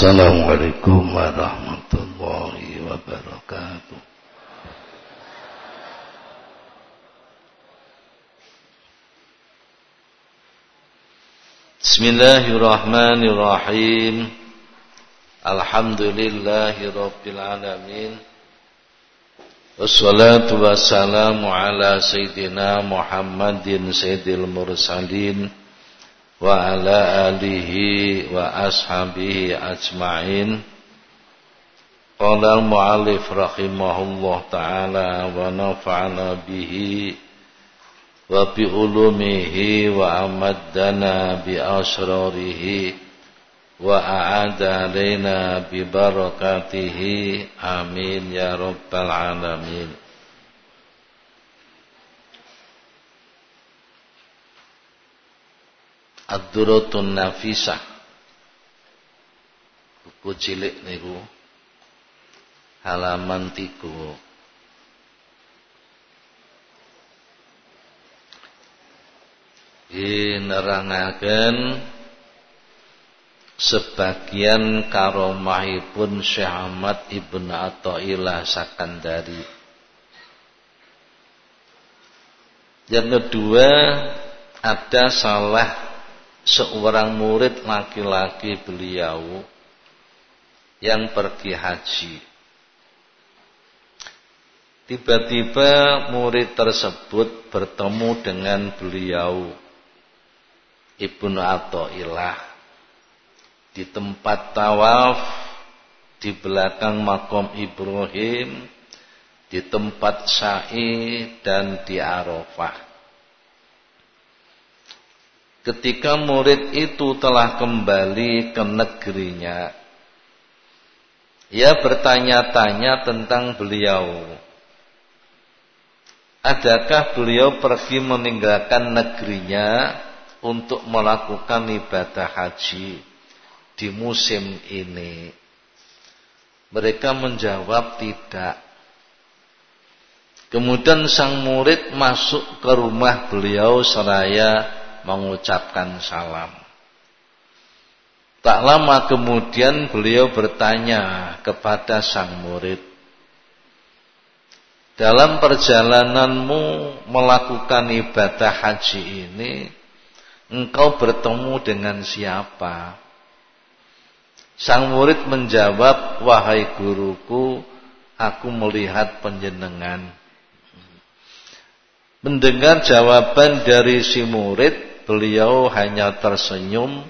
Assalamualaikum warahmatullahi wabarakatuh. Bismillahirrahmanirrahim. Alhamdulillahi rabbil alamin. Wassalatu wassalamu ala sayyidina Muhammadin sayyidil mursalin wa ala alihi wa ashabihi ajma'in Qala al-mu'allif rahimahullah ta'ala wa nafa'ana bihi wa bi ulumihi wa amaddana bi asrarihi wa a'ada alaina bi barakatihi amin ya rabbal alamin Ad-Duratun Nafisah buku cilik niku. Halaman 3 Inerangaken sebagian karomahipun Syekh Ahmad Ibn Atta'illah Sakandari. Yang kedua ada salah seorang murid laki-laki beliau yang pergi haji. Tiba-tiba murid tersebut bertemu dengan beliau Ibnu Athaillah di tempat tawaf di belakang makom Ibrahim di tempat sa'i dan di Arafah. Ketika murid itu telah kembali ke negerinya, ia bertanya-tanya tentang beliau. Adakah beliau pergi meninggalkan negerinya untuk melakukan ibadah haji di musim ini? Mereka menjawab tidak. Kemudian sang murid masuk ke rumah beliau seraya mengucapkan salam. Tak lama kemudian beliau bertanya kepada sang murid, dalam perjalananmu melakukan ibadah haji ini, engkau bertemu dengan siapa? Sang murid menjawab, wahai guruku, aku melihat penjenengan. Mendengar jawaban dari si murid, beliau hanya tersenyum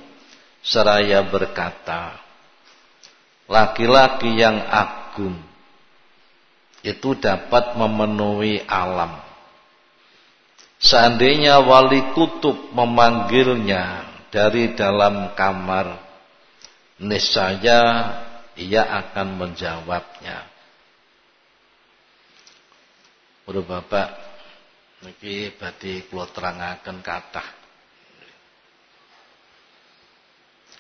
seraya berkata, laki-laki yang agung itu dapat memenuhi alam. Seandainya wali kutub memanggilnya dari dalam kamar, niscaya ia akan menjawabnya. Bapak, niki badhe kula terangaken kathah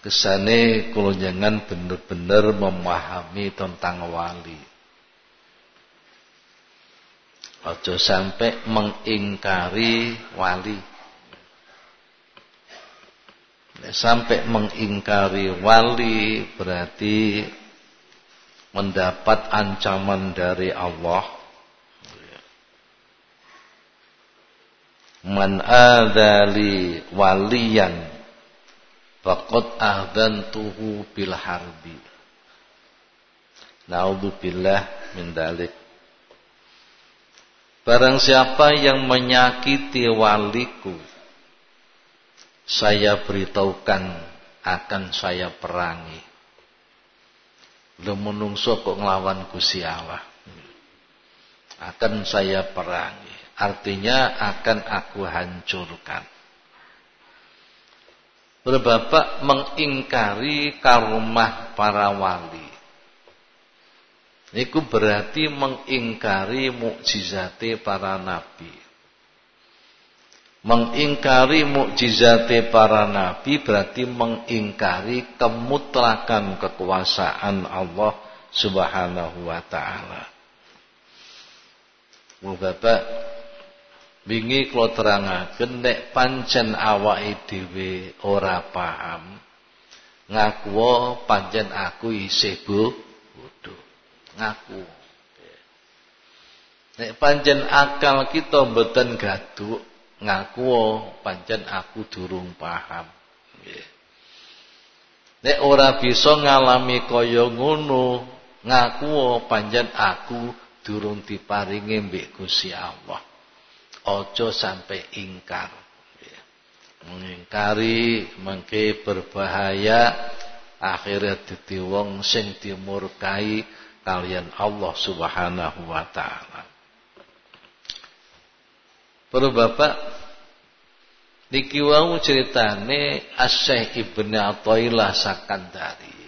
Kesane kalau jangan benar-benar memahami tentang wali. Ojo sampai mengingkari wali. Sampai mengingkari wali berarti mendapat ancaman dari Allah. Man adali waliyan Faqad ahdantuhu bil harbi. Naudzubillah min dalik. Barang siapa yang menyakiti waliku, saya beritahukan akan saya perangi. Lu menungso kok nglawan Gusti Allah. Akan saya perangi. Artinya akan aku hancurkan berbapak mengingkari karomah para wali. Itu berarti mengingkari mukjizate para nabi. Mengingkari mukjizate para nabi berarti mengingkari kemutlakan kekuasaan Allah Subhanahu wa taala. Bapak Wingi kula terangaken nek pancen awake dhewe ora paham, ngaku panjen aku isih bodoh. Ngaku nek panjen akal kita mboten gaduk ngaku panjen aku durung paham. Nek ora bisa ngalami kaya ngono ngaku panjen aku durung diparingi mbek Gusti Allah aja sampai ingkar mengingkari mengke berbahaya akhirnya dadi wong sing dimurkai kalian Allah Subhanahu wa taala Para bapak niki wau ceritane Asy-Syaikh Ibnu Athaillah Sakandari.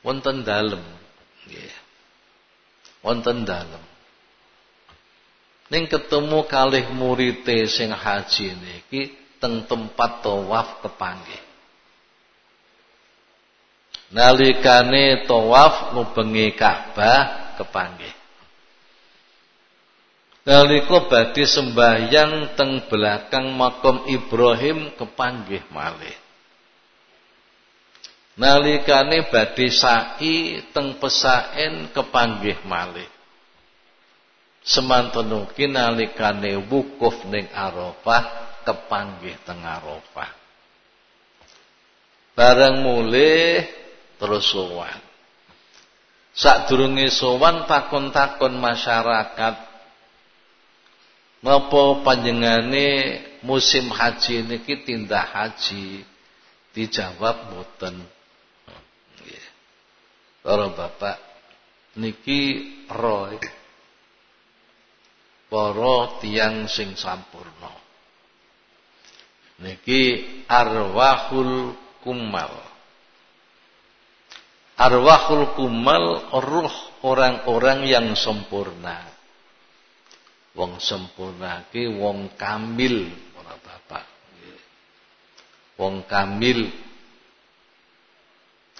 Wonten dalem nggih. Wonten dalem. Ning ketemu kalih murite sing haji niki teng tempat tawaf kepanggih. Nalikane tawaf ngubengi Ka'bah kepanggih. Nalika badhe sembahyang teng belakang makam Ibrahim kepanggih malih. Nalikane badhe sa'i teng pesaen kepanggih malih. Semanten ugi nalikane wukuf ning Arafah kepanggih teng Arafah. Bareng mulih terus sowan. Sadurunge sowan takon-takon masyarakat Napa panjengane musim haji niki tindak haji? Dijawab mboten. Nggih. Para bapak niki roy para tiang sing sampurna. Niki arwahul kumal. Arwahul kumal roh orang-orang yang sempurna wong sempurnake wong kamil ora bapak wong kamil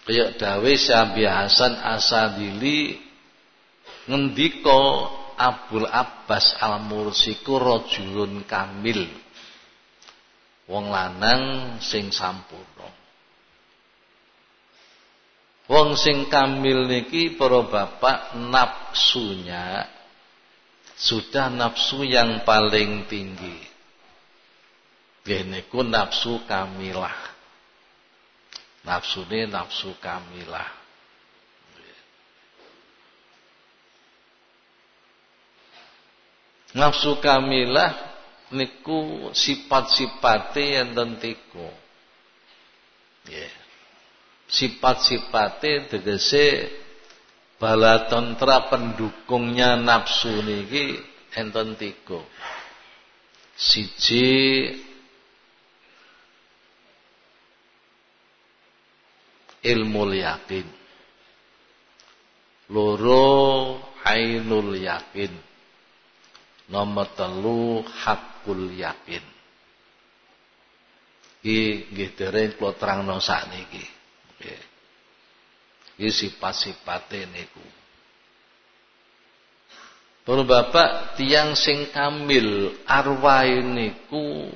kaya dawe Syabi Hasan Asadili ngendika Abdul Abbas Al-Mursiku rajulun kamil wong lanang sing sampurna wong sing kamil niki para bapak nafsunya sudah nafsu yang paling tinggi. Geneku nafsu kamilah. Nafsu ini nafsu kamilah. Nafsu kamilah niku sifat-sifate enten tiga. Yeah. Sifat-sifate tegese bala tantra pendukungnya nafsu niki enten tiga. Siji ilmu yakin. Loro ainul yakin. Nomor telu hakul yakin. Iki nggih dereng kula terangno sakniki. Nggih. Iki sifat-sifate niku. Para bapak tiang sing kamil arwah niku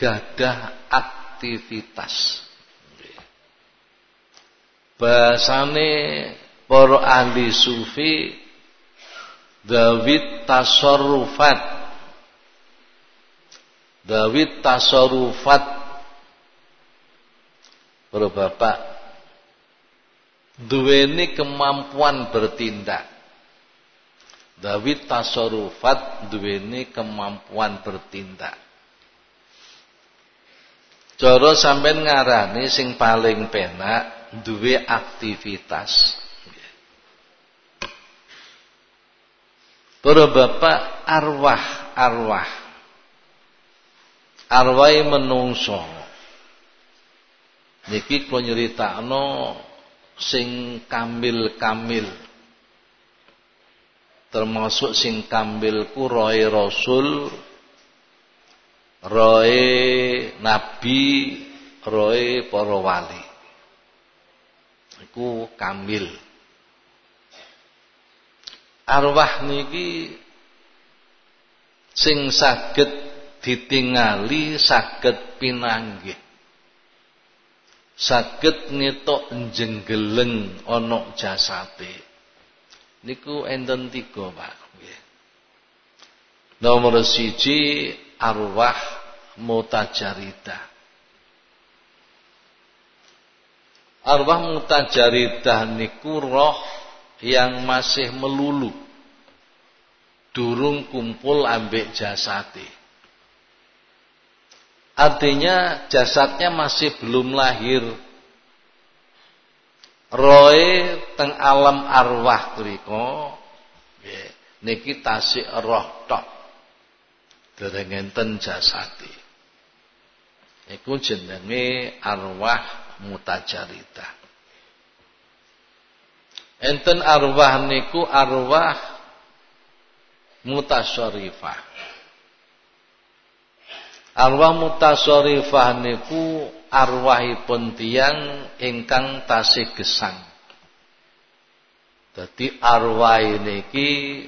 gadah aktivitas. Bahasane para ahli sufi Dawid tasarrufat Dawid tasarrufat Para bapak duweni kemampuan bertindak. Dawid tasarufat duweni kemampuan bertindak. Cara sampean ngarani sing paling penak duwe aktivitas. Para bapak arwah-arwah. Arwah. Menungso. Niki kula nyeritakno sing kamil-kamil. Termasuk sing kambil ku roe rasul roe nabi roe para wali. Iku kamil arwah niki sing saged ditingali saged pinanggih. Saged ngetok jenggeleng ana jasate. Niku enten tiga Pak. Nomor siji arwah mutajaridah arwah mutajaridah niku roh yang masih melulu durung kumpul ambek jasate Artinya jasadnya masih belum lahir. Roe teng alam arwah kriko niki tasik roh tok. Dereng enten jasate. Iku jenenge arwah mutajarita. Enten arwah niku arwah mutasyarifah. Arwah mutasarifah niku arwahipun tiyang ingkang tasih gesang. Dadi arwah niki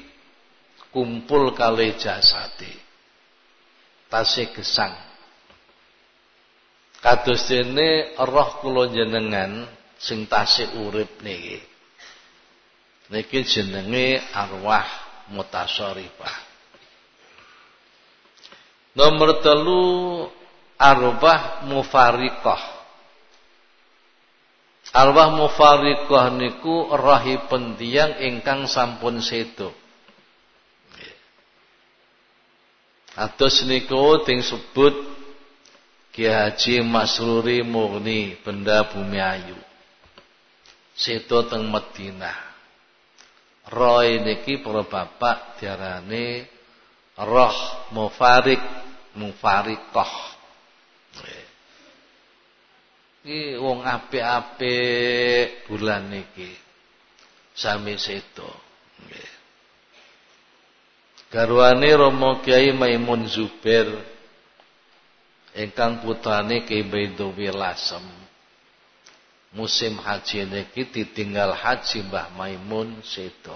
kumpul kali jasati. Tasih gesang. Kados dene roh kula jenengan sing tasih urip niki. Niki jenenge arwah mutasarifah. Nomor telu arwah mufariqah. Arwah mufariqah niku rahi pendiang ingkang sampun sedo. Atus niku ting sebut Ki Haji Masruri Murni Benda Bumi Ayu. Sedo teng Madinah. Roy niki para bapak diarani roh mufarik mufarikoh. Iki wong apik-apik bulan niki. Sami. Nggih. Garwane Romo Kiai Maimun Zubair ingkang putrane Kiai Baidowi Lasem. Musim haji niki ditinggal haji Mbah Maimun sedo.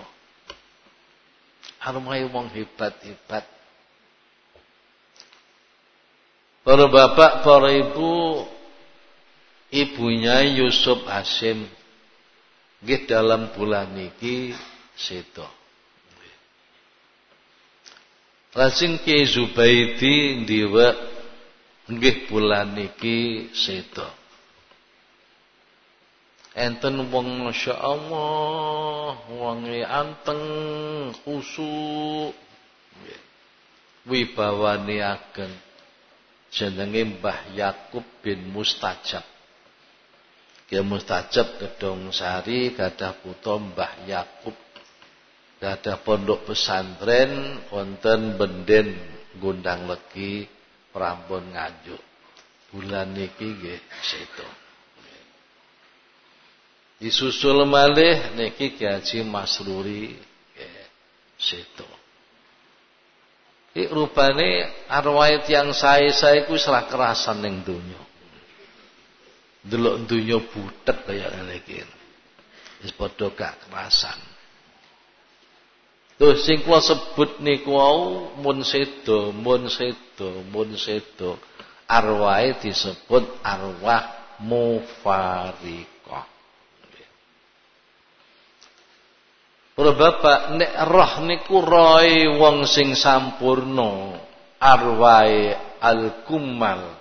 Arumai wong hebat-hebat Para bapak, para ibu, ibunya Yusuf Hasim nggih dalam bulan niki seto. Lajeng Ki Zubaidi ndiwa nggih bulan niki seto. Enten wong Masya Allah wong anteng khusuk wibawane ageng jenenge Mbah Yakub bin Mustajab. Ki Mustajab gedong sari gadah putra Mbah Yakub. Gadah pondok pesantren wonten Benden Gundang Legi Prambon Nganjuk. Bulan niki nggih seto. Disusul malih niki Ki Haji Masruri seto. Iki rupane arwah yang sae-sae ku salah kerasan ning donya. Delok donya butek kaya ngene iki. Wis padha gak kerasan. Tuh sing kula sebut niku wau mun sedo, mun sedo, mun sedo. Arwahe disebut arwah mufarik. Para bapak nek roh niku roe wong sing sampurno, arwai al-kumal,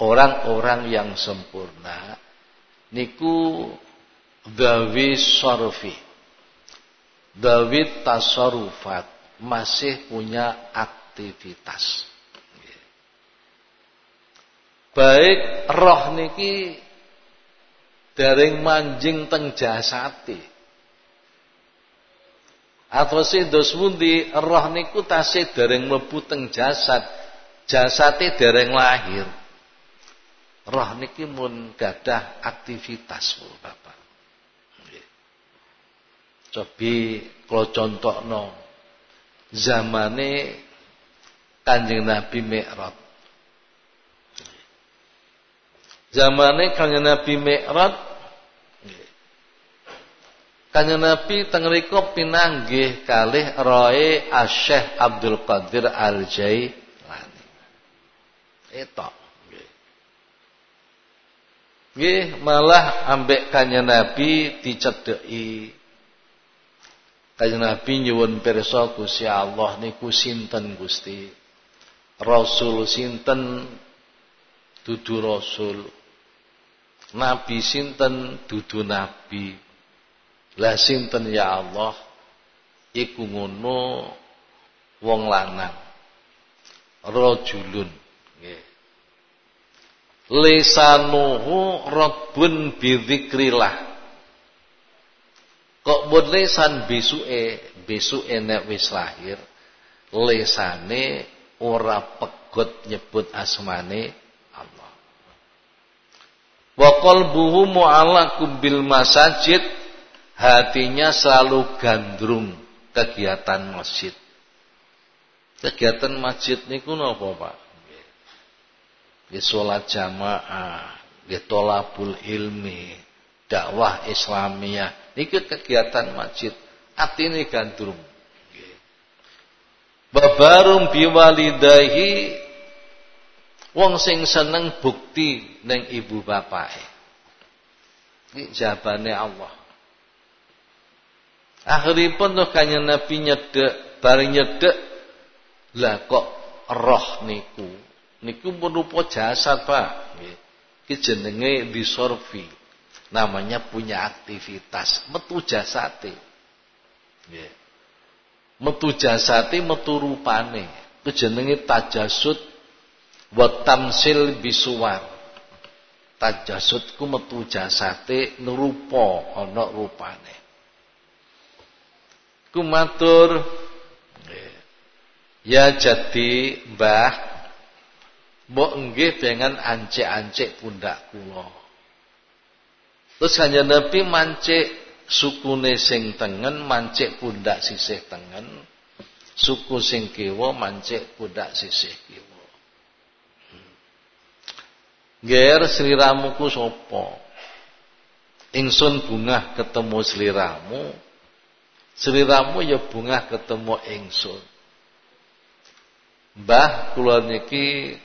orang-orang yang sempurna niku dawi sorfi. Dawi tasarufat masih punya aktivitas. Baik roh niki dereng manjing teng jasate Atwase dos pundi roh niku tasih dereng mlebu teng jasad. Jasate dereng lahir. Roh niki mun gadah aktivitas Bapak. Nggih. Cobi kula contohno zamane Kanjeng Nabi Mi'raj. Zamane Kanjeng Nabi Mi'raj Kanjeng Nabi teng mriku pinanggih kalih roe Asy-Syaikh Abdul Qadir Al-Jailani. Etok. Nggih, malah ambek kanjeng Nabi dicedheki. Kanjeng Nabi nyuwun pirsa Gusti Allah niku sinten Gusti? Rasul sinten dudu rasul. Nabi sinten dudu nabi. Lah sinten ya Allah? Iku ngono wong lanang. Rajulun. Nggih lisanuhu rabbun bidzikrillah kok buat lisan besuke besuke nek wis lahir lisane ora pegot nyebut asmane Allah wa qalbuhu mu'allaqum bil masajid hatinya selalu gandrung kegiatan masjid kegiatan masjid niku napa Pak di sholat jamaah, di tolabul ilmi, dakwah Islamiyah. Ini kegiatan masjid. ini gandrung. Babarum biwalidahi wong sing seneng bukti neng ibu bapak. Ini jawabane Allah. Akhiripun tuh kanya Nabi nyedek, bareng nyedek, lah kok roh niku? Niku merupa jasad Pak. Iki jenenge disorfi namanya punya aktivitas metu jasate. Nggih. Metu jasate metu rupane. Itu jenenge tajasud wa tamsil bisuwar. Tajasud ku metu jasate nurupa ana rupane ku matur ya jadi mbah Mbok nggih dengan ancik-ancik pundak kula. Terus kanjeng Nabi mancik sukune sing tengen, mancik pundak sisih tengen. Suku sing kiwa mancik pundak sisih kiwa. Hmm. Ger sliramuku sapa? Ingsun bunga ketemu sliramu. Sliramu ya bunga ketemu ingsun. Mbah kula niki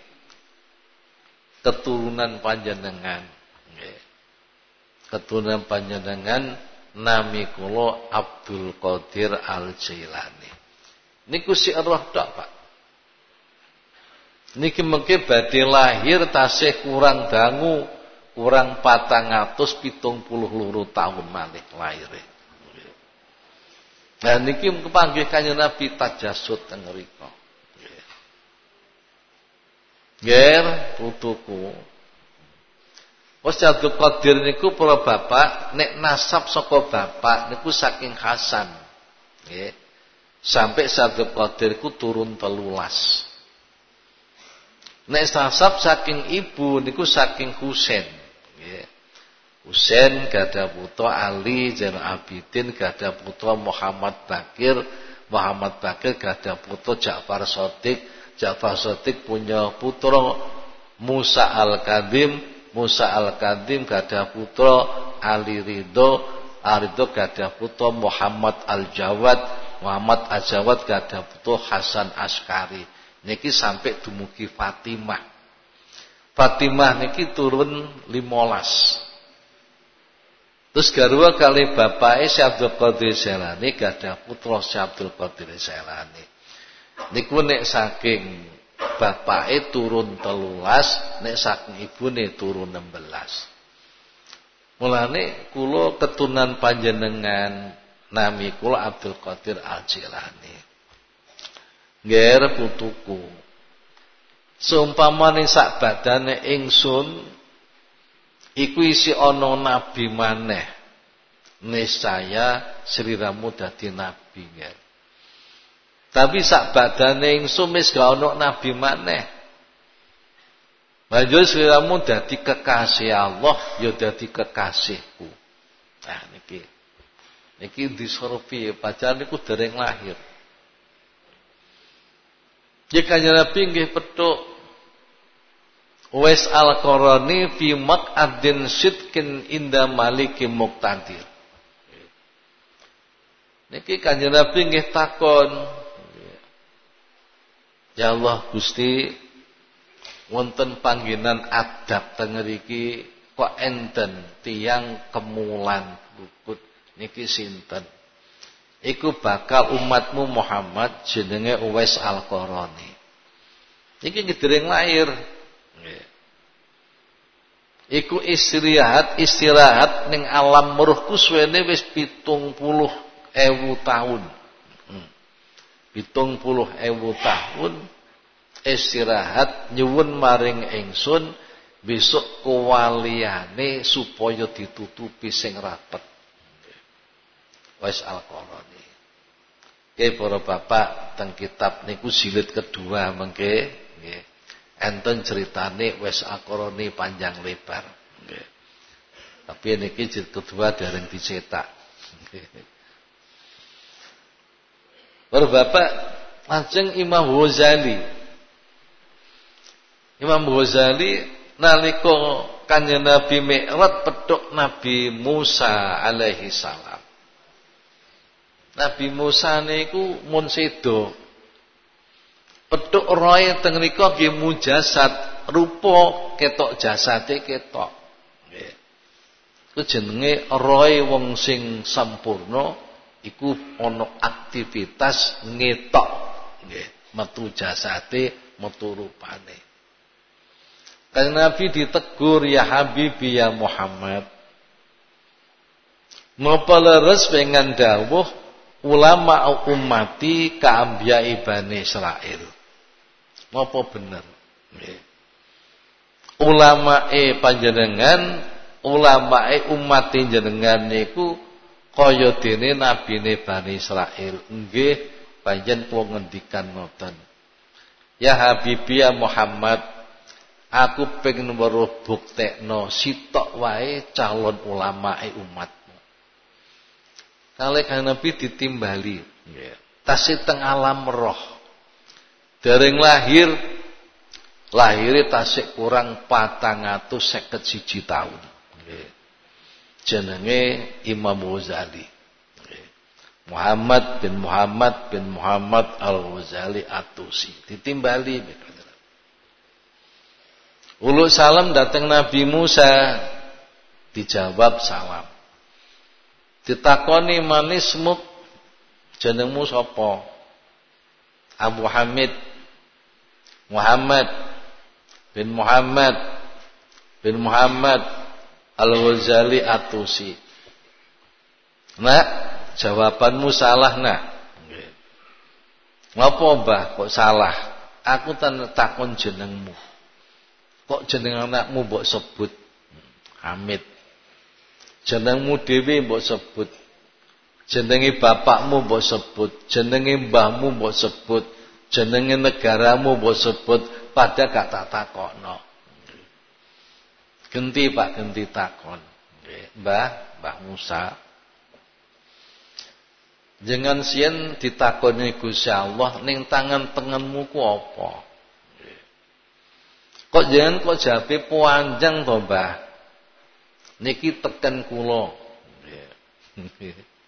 keturunan panjenengan. Keturunan panjenengan nami kula Abdul Qadir Al Jailani niku si roh tok Pak. Niki mengke badhe lahir tasih kurang dangu kurang patang atus pitung puluh luru tahun malih lahir Nah niki kepanggih kanjeng Nabi tajasud teng mriku Ger putuku. Wes Abdul Qadir niku para bapak nek nasab saka bapak niku saking Hasan. Nggih. Sampai Abdul Qadir ku turun telulas. Nek nasab saking ibu niku saking Husain. Nggih. Husain gada putra Ali Zainal Abidin gada putra Muhammad Bakir Muhammad Bakir gada putra Ja'far Shadiq Ja'far Shadiq punya putra Musa Al-Kadim, Musa Al-Kadim gada putra Ali Ridho, Ali Ridho gada putra Muhammad Al-Jawad, Muhammad Al-Jawad gada putra Hasan Askari. Niki sampai dumugi Fatimah. Fatimah niki turun limolas. Terus garwa kali bapake Syekh Abdul Qadir Selani gada putra Syekh Abdul Qadir Selani niku nek saking bapake turun telulas nek saking ibune turun 16 mulane kula ketunan panjenengan nami kula Abdul Qadir Al Jilani ngger putuku seumpamane sak badane ingsun iku isi ana nabi maneh niscaya sliramu dadi nabi ngger tapi sak badane ingsun wis gak ono nabi maneh. Banjur sliramu dadi kekasih Allah, ya dadi kekasihku. Nah niki. Niki disorpi pacar niku dereng lahir. Ya kanjeng Nabi petuk Wes al-Qarani fi maq'adin sidkin inda maliki muqtadir. Niki kanjeng Nabi nggih takon, Ya Allah Gusti wonten panggenan adab teng mriki kok enten tiang kemulan bukut niki sinten? Iku bakal umatmu Muhammad jenenge Uwais Al-Qarani. Niki ngedering lahir Iku istirahat istirahat ning alam meruhku suwene wis pitung puluh ewu tahun. Hmm. Pitung puluh ewu tahun istirahat nyuwun maring ingsun besok kewaliane supaya ditutupi sing rapet. Wis Al-Qurani. Oke para bapak teng kitab niku jilid kedua mengke nggih enten ceritane wis akorone panjang lebar. Nggih. Tapi niki jilid kedua dereng dicetak. Para bapak lajeng Imam Ghazali. Imam Ghazali nalika kanjeng Nabi Mi'raj petuk Nabi Musa alaihi salam. Nabi Musa niku mun sedo Petuk roy teng rika nggih mujasad, rupa ketok jasate ketok. Nggih. Ku jenenge roy wong sing sampurna iku ana aktivitas ngetok nggih, metu jasate, metu rupane. Kan Nabi ditegur ya Habibi ya Muhammad. Napa leres pengen dawuh ulama ummati kaambia ibane Israel. Napa bener? Ulama e panjenengan, ulama e umat jenengan niku kaya dene nabine Bani Israil. Nggih, panjen kula ngendikan ngoten. Ya Habibi ya Muhammad, aku pengen weruh buktekno sitok wae calon ulama e umatmu. Kali kan Nabi ditimbali, nggih. Tasih teng alam roh. Dereng lahir lahirnya tasik kurang patang atau seket siji tahun. Jenenge Imam Ghazali. Muhammad bin Muhammad bin Muhammad Al-Ghazali Atusi. Ditimbali. Ulu salam datang Nabi Musa. Dijawab salam. Ditakoni manismuk. Jenengmu sapa? Abu Hamid Muhammad bin Muhammad bin Muhammad Al-Ghazali Atusi. Nak, jawabanmu salah nak. Ngapa mbah kok salah? Aku tan takon jenengmu. Kok jeneng anakmu mbok sebut Hamid. Jenengmu dhewe mbok sebut. Jenenge bapakmu mbok sebut, jenenge mbahmu mbok sebut jenenge negaramu mbok sebut pada gak tak takokno. Genti Pak genti takon. Mbah, Mbah Musa. Jangan sien ditakoni Gusti Allah ning tangan tengenmu ku apa? Kok jangan kok jabe panjang to, Mbah? Niki teken kula.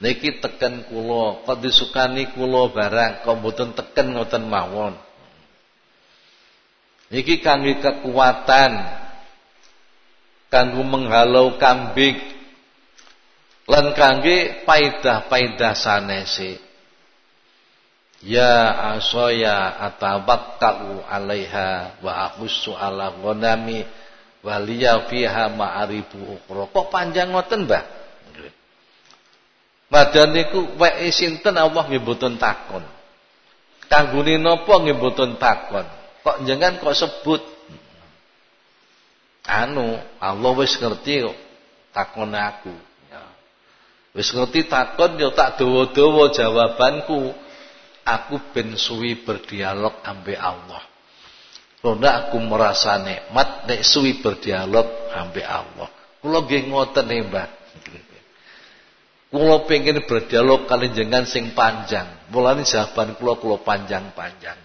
Niki teken kula, kok disukani kula barang, kok mboten teken ngoten mawon. Niki kangge kekuatan kanggo menghalau kambing lan kangge paidah-paidah sanese. Ya asoya atabakkalu alaiha wa akhussu ala ghanami wa liya fiha ma'aribu ukhra. Kok panjang ngoten, Mbah? Madhan niku weke sinten Allah nggih mboten takon. Kanggone napa nggih mboten takon. Kok jenengan kok sebut anu Allah wis ngerti kok takon aku. Ya. Wis ngerti takon yo tak dawa-dawa jawabanku. Aku ben suwi berdialog ambe Allah. Ronda aku merasa nikmat nek suwi berdialog ambe Allah. Kula nggih ngoten Mbah. Kula pengen berdialog kali jenengan sing panjang. Mulane jawaban kula kula panjang-panjang.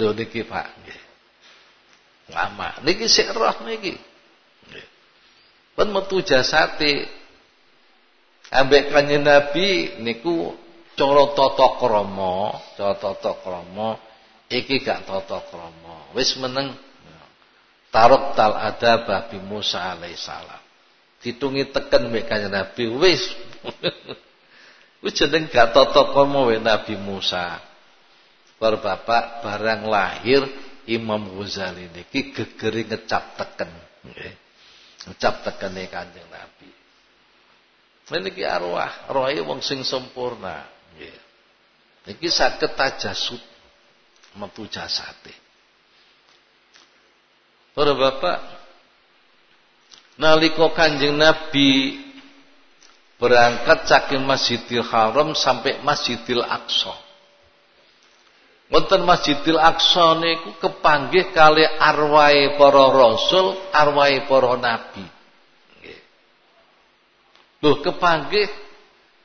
Lho niki Pak. Lama. Niki sik niki. Pun metu jasate ambek kanjeng Nabi niku cara tata krama, cara tata krama iki gak tata krama. Wis meneng tarok tal ada babi Musa alaihissalam. Ditungi teken mek Nabi wis. Wis jeneng gak totokomo we Nabi Musa. Para bapak barang lahir Imam Ghazali niki gegeri ngecap teken nggih. Ngecap tekene Kanjeng Nabi. Niki arwah, rohe wong sing sempurna nggih. Niki saged tajasud metu jasate. Para bapak nalika Kanjeng Nabi berangkat saking Masjidil Haram sampai Masjidil Aqsa. Wonten Masjidil Aqsa niku kepanggih kali arwai para rasul, arwai para nabi. Nggih. Loh kepanggih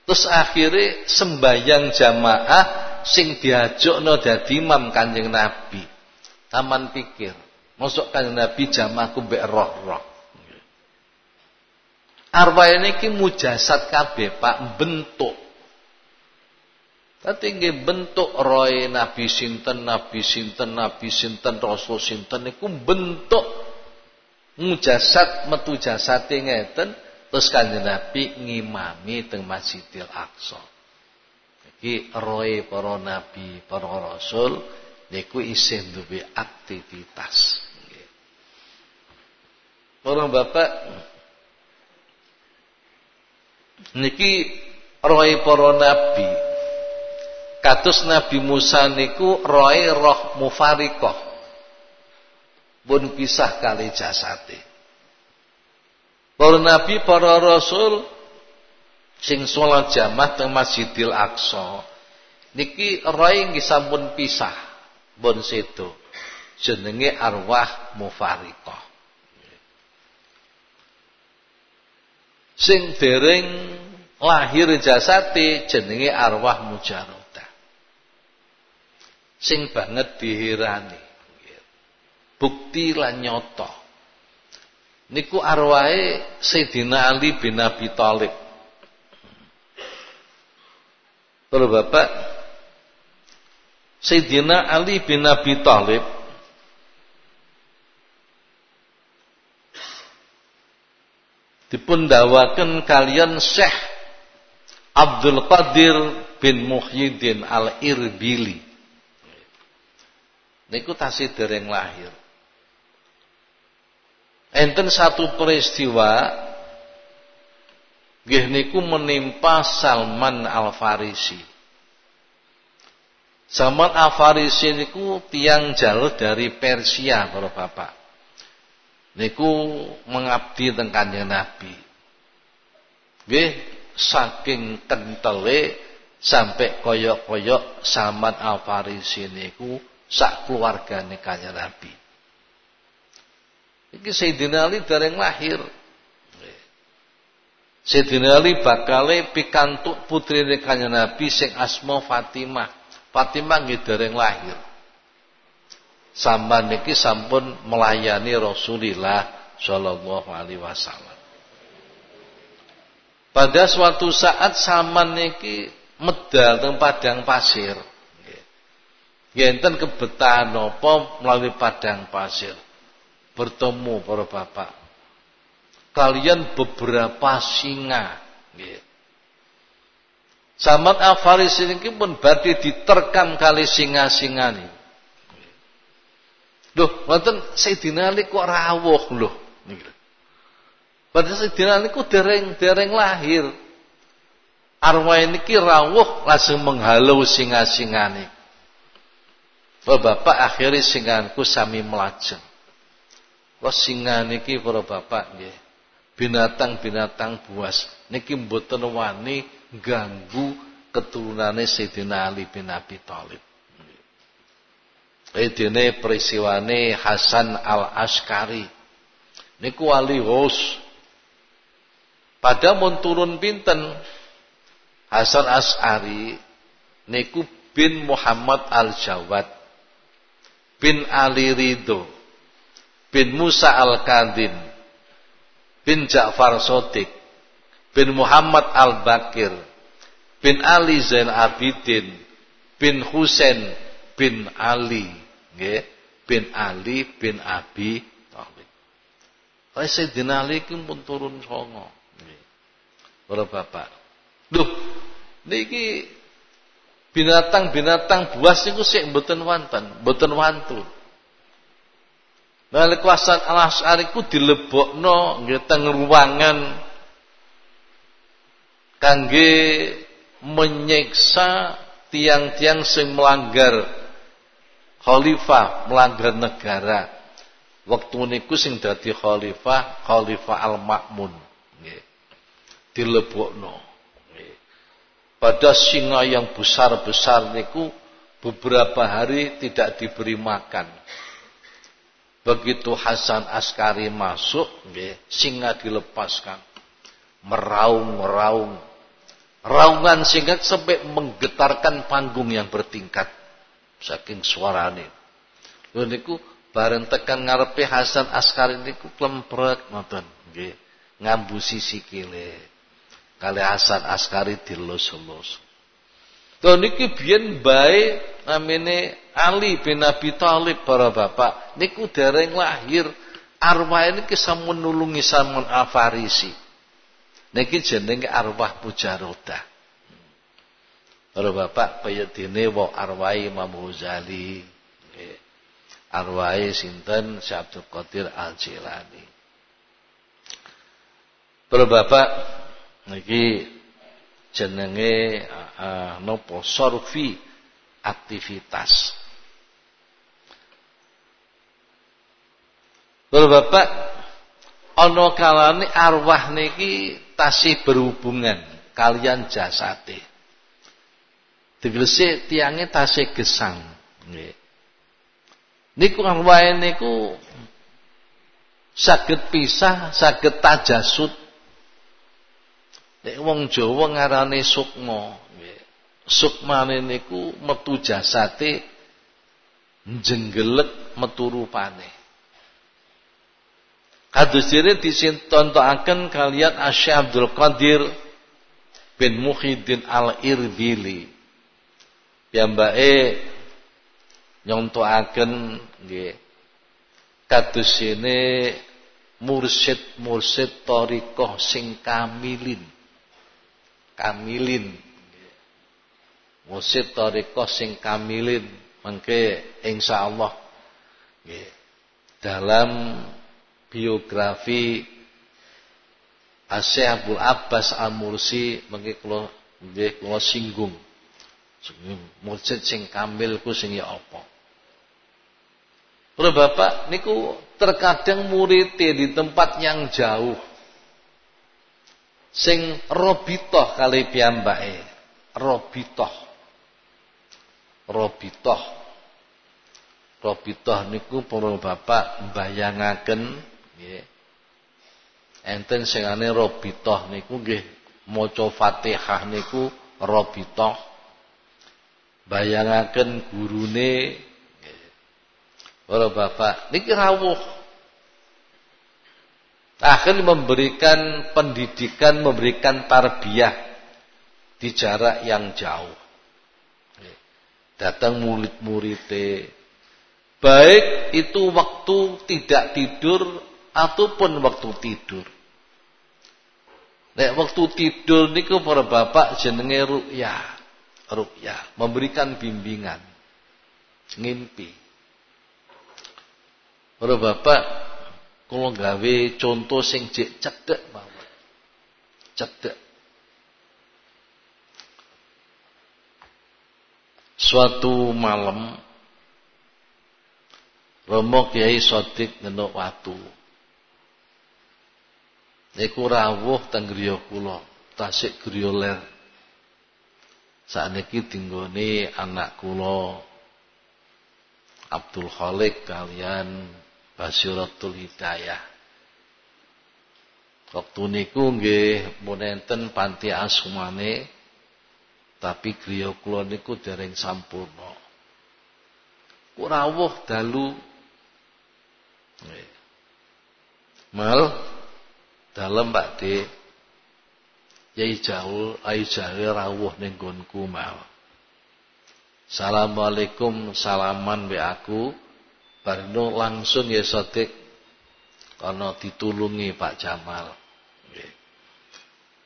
terus akhirnya sembayang jamaah sing diajakno dadi imam Kanjeng Nabi. Taman pikir, masuk Kanjeng Nabi jamaahku mbek roh-roh. Arwah ini ki mujasat kabeh Pak bentuk tapi nggih bentuk roy nabi sinten, nabi sinten, nabi sinten, rasul sinten niku bentuk mujasad metu jasate ngeten terus kanjeng Nabi ngimami teng Masjidil Aqsa. Iki roy para nabi, para rasul niku isih duwe aktivitas. Para bapak niki roy para nabi Katus Nabi Musa niku roe roh mufarikoh. Pun pisah kali jasate. Para nabi, para rasul sing sholat jamaah teng Masjidil Aqsa niki roe nggih sampun pisah pun sedo. Jenenge arwah mufarikoh. Sing dereng lahir jasate jenenge arwah mujarab sing banget dihirani. Bukti lan nyoto. Niku arwahe Sayyidina Ali bin Abi Thalib. Bapak Sayyidina Ali bin Abi Thalib dipun dawaken kalian Syekh Abdul Qadir bin Muhyiddin Al-Irbili niku tasih dereng lahir. Enten satu peristiwa nggih niku menimpa Salman Al-Farisi. Salman Al-Farisi niku tiang jalur dari Persia, para bapak. Niku mengabdi teng Kanjeng Nabi. Nggih, saking kentele sampai koyok-koyok Salman Al-Farisi niku sak keluargane kanjeng Nabi. Iki Sayyidina Ali dereng lahir. Sayyidina Ali bakale pikantuk putrine kanjeng Nabi sing asma Fatimah. Fatimah nggih dereng lahir. Sampan niki sampun melayani Rasulullah sallallahu alaihi wasallam. Pada suatu saat Salman niki medal teng padang pasir. Yenten kebetahan apa melalui padang pasir. Bertemu para bapak. Kalian beberapa singa. Samat Afaris ini pun berarti diterkam kali singa-singa ini. Loh, wonten Sayyidina Ali kok rawuh loh. Padahal Sayyidina Ali kok dereng-dereng lahir. Arwah ini ki rawuh langsung menghalau singa-singa ini. Para bapak akhiri singanku sami melajeng. Wah singa niki para bapak nggih. Binatang-binatang buas niki mboten wani ganggu keturunane Sayyidina Ali bin Abi Thalib. Edene perisiwane Hasan Al-Askari. Niku wali hos. Pada mun turun pinten Hasan As'ari niku bin Muhammad Al-Jawad bin Ali Ridho bin Musa Al-Kadin bin Ja'far Sodik bin Muhammad Al-Bakir bin Ali Zain Abidin bin Husain bin Ali nggih bin Ali bin Abi Thalib. Oleh Sayyidina Ali pun turun songo. Para bapak. Duh, niki binatang-binatang buas niku sik mboten wonten, mboten wantun. Nah, lekuasan al-Asy'ari ku dilebokno nggih teng ruangan kangge menyiksa tiang-tiang sing melanggar khalifah, melanggar negara. Waktu niku sing dadi khalifah, khalifah Al-Ma'mun. Nggih. Dilebokno. Pada singa yang besar-besar niku beberapa hari tidak diberi makan. Begitu Hasan Askari masuk, singa dilepaskan. Meraung-meraung raungan sehingga sampai menggetarkan panggung yang bertingkat saking suarane. Lho niku bareng tekan ngarepe Hasan Askari niku klemprek ngoten nggih. Ngambusi sikile kali Hasan Askari dilus-lus Lho niki biyen bae namine Ali bin Abi Thalib para bapak. Niku dereng lahir. Arwah ini sampun nulungi sampun Afarisi. Niki jenenge arwah pujaroda. Para bapak kaya dene wa arwah Imam Ghazali. Arwah sinten Syekh Abdul Qadir Al-Jilani. Para bapak niki jenenge uh, napa sorfi aktivitas. Para bapak ana kalane arwah niki tasih berhubungan kalian jasate. Tegese tiange tasih gesang. Nggih. Niku arwahe niku saged pisah, saged tajasut. Nek wong Jawa ngarane sukma, nggih. Sukmane niku metu jasate njenggelek metu rupane. Kados diri disintontokaken kalian Asy Abdul Qadir bin Muhyiddin Al-Irbili. Piyambake nyontokaken nggih kados ini mursid-mursid thariqah sing kamilin. Kamilin. Mursid thariqah sing kamilin mengke insyaallah nggih dalam biografi Asyik Abdul Abbas Al-Mursi mengki kula nggih singgung. Mursid sing kamil ku sing ya apa? Para bapak niku terkadang murid di tempat yang jauh. Sing robitoh kali piyambake. Robitoh. Robitoh. Robitoh niku para bapak mbayangaken Nggih. Enten sing ane Robitoh niku nggih maca Fatihah niku Robitoh. Bayangaken gurune Para bapak niki rawuh. Akhir memberikan pendidikan, memberikan tarbiyah di jarak yang jauh. Datang murid-muridnya. Baik itu waktu tidak tidur ataupun waktu tidur. Nek waktu tidur niku para bapak jenenge ru'ya. Ru'ya, memberikan bimbingan. Ngimpi. Para bapak kalau gawe contoh sing jek cedek mawon. Cedek. Suatu malam Romo Kiai Sodik ngenuk watu. Niku rawuh teng griya tasik griya. Sakniki dinggone anak kula Abdul Khalik kalian Basiratul Hidayah. Waktu niku nggih mun enten panti asumane tapi griya kula niku dereng sampurna. Kurawuh dalu. Mal Dalem Pak. Yai jauh, ai jauh rawuh ning nggonku mau. Assalamualaikum salaman be aku. Barno langsung ya sotik karena ditulungi Pak Jamal.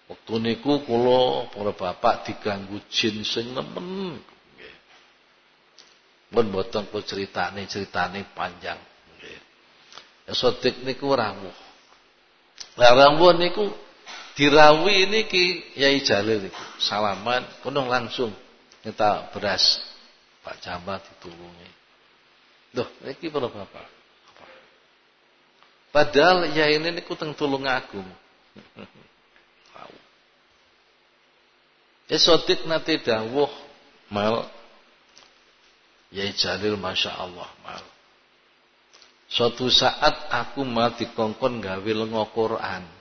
Waktu niku kula para bapak diganggu jin sing nemen. Nggih. Mun boten kula critane panjang. Nggih. Esotik niku rawuh. Lah rawuh niku dirawi niki Yai Jalil niku. Salaman kono langsung minta beras. Pak Jamal ditulungi. Loh, iki para bapak. Padahal ya ini niku teng tulung agung. Esotik nate dawuh mal Yai Jalil Masya Allah mal. Suatu saat aku mal dikongkon gawe lengo Quran.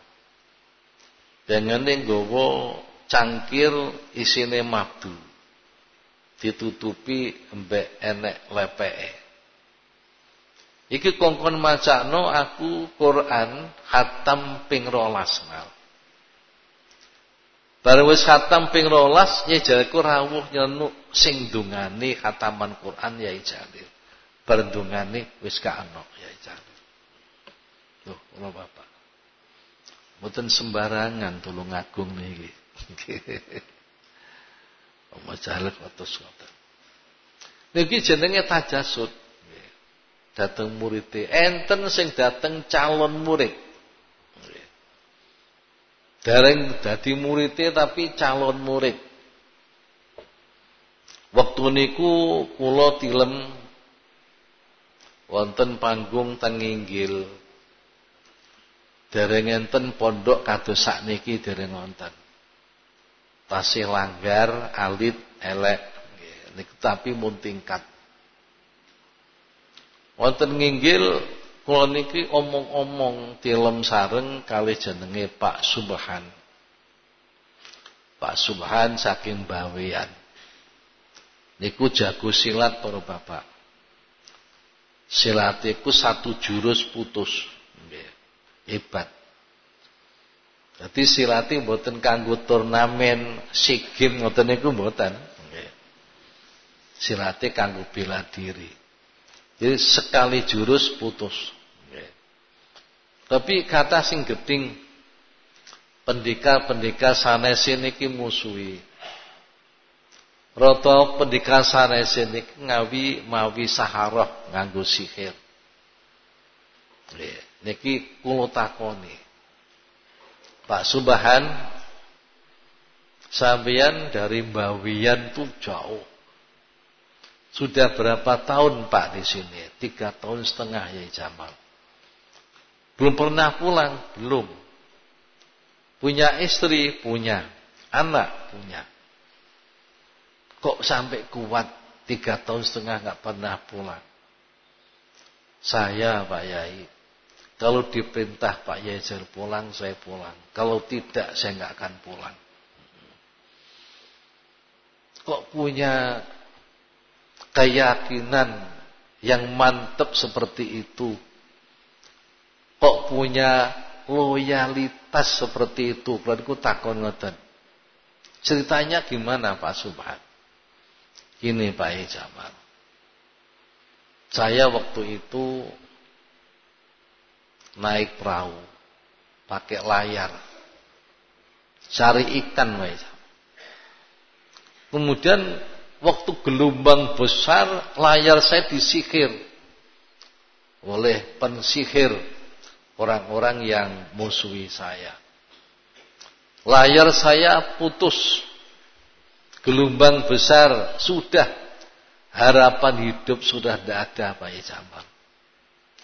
Dengan nggawa cangkir isine madu. Ditutupi mbek enek lepeke. Iki kongkon macakno aku Quran hatam ping rolas mal. Bareng wis khatam ping 12 Nyai rawuh nyenuk sing dungane khataman Quran Nyai Jalil. Bareng dungane wis kaano Nyai Jalil. Loh, kula Bapak. Mboten sembarangan tulung agung niki. Om Jalil atus ngoten. Niki jenenge tajasud. Dateng murid enten sing dateng calon murid. Dereng dadi muridé tapi calon murid. Waktu niku kula tilem wonten panggung teng Inggil. Dereng enten pondok kados sakniki dereng wonten. Tasih langgar, alit, elek. Niku tapi mun tingkat. Wonten nginggil Kula niki omong-omong tilem sareng kali jenenge Pak Subhan. Pak Subhan saking Bawean. Niku jago silat para bapak. Silatiku satu jurus putus. Hebat. Jadi silati mboten kanggo turnamen Games ngoten niku mboten. Silate kanggo bela diri. Jadi sekali jurus putus. Tapi kata sing geding pendika-pendika sanes niki musuhi. Rata pendika sanes niki ngawi mawi saharoh nganggo sihir. Niki kula takoni. Pak Subahan sampeyan dari Mbawian tuh jauh. Sudah berapa tahun Pak di sini? Tiga tahun setengah ya Jamal. Belum pernah pulang, belum. Punya istri, punya. Anak, punya. Kok sampai kuat tiga tahun setengah nggak pernah pulang? Saya Pak Yai, kalau diperintah Pak saya pulang, saya pulang. Kalau tidak, saya nggak akan pulang. Kok punya keyakinan yang mantap seperti itu? kok punya loyalitas seperti itu. Kalau takon ngoten. Ceritanya gimana Pak Subhan? Gini Pak. Jamal. Saya waktu itu naik perahu, pakai layar, cari ikan, Pak Kemudian waktu gelombang besar, layar saya disihir oleh pensihir orang-orang yang musuhi saya. Layar saya putus. Gelombang besar sudah. Harapan hidup sudah tidak ada Pak Jamal.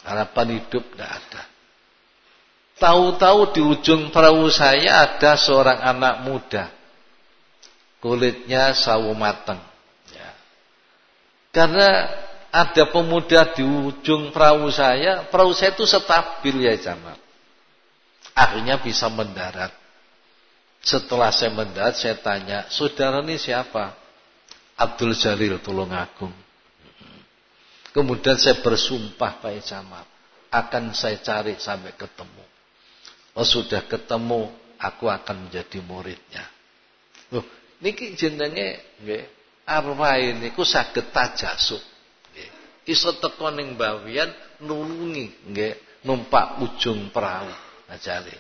Harapan hidup tidak ada. Tahu-tahu di ujung perahu saya ada seorang anak muda. Kulitnya sawo mateng. Ya. Karena ada pemuda di ujung perahu saya, perahu saya itu stabil ya Jamal. Akhirnya bisa mendarat. Setelah saya mendarat, saya tanya, saudara ini siapa? Abdul Jalil Tulungagung. Kemudian saya bersumpah Pak Jamal, akan saya cari sampai ketemu. Oh sudah ketemu, aku akan menjadi muridnya. Loh, niki jenenge nggih arwah ini ku saged tajasuk iso teko ning bawian nulungi nggih numpak ujung perahu ajale.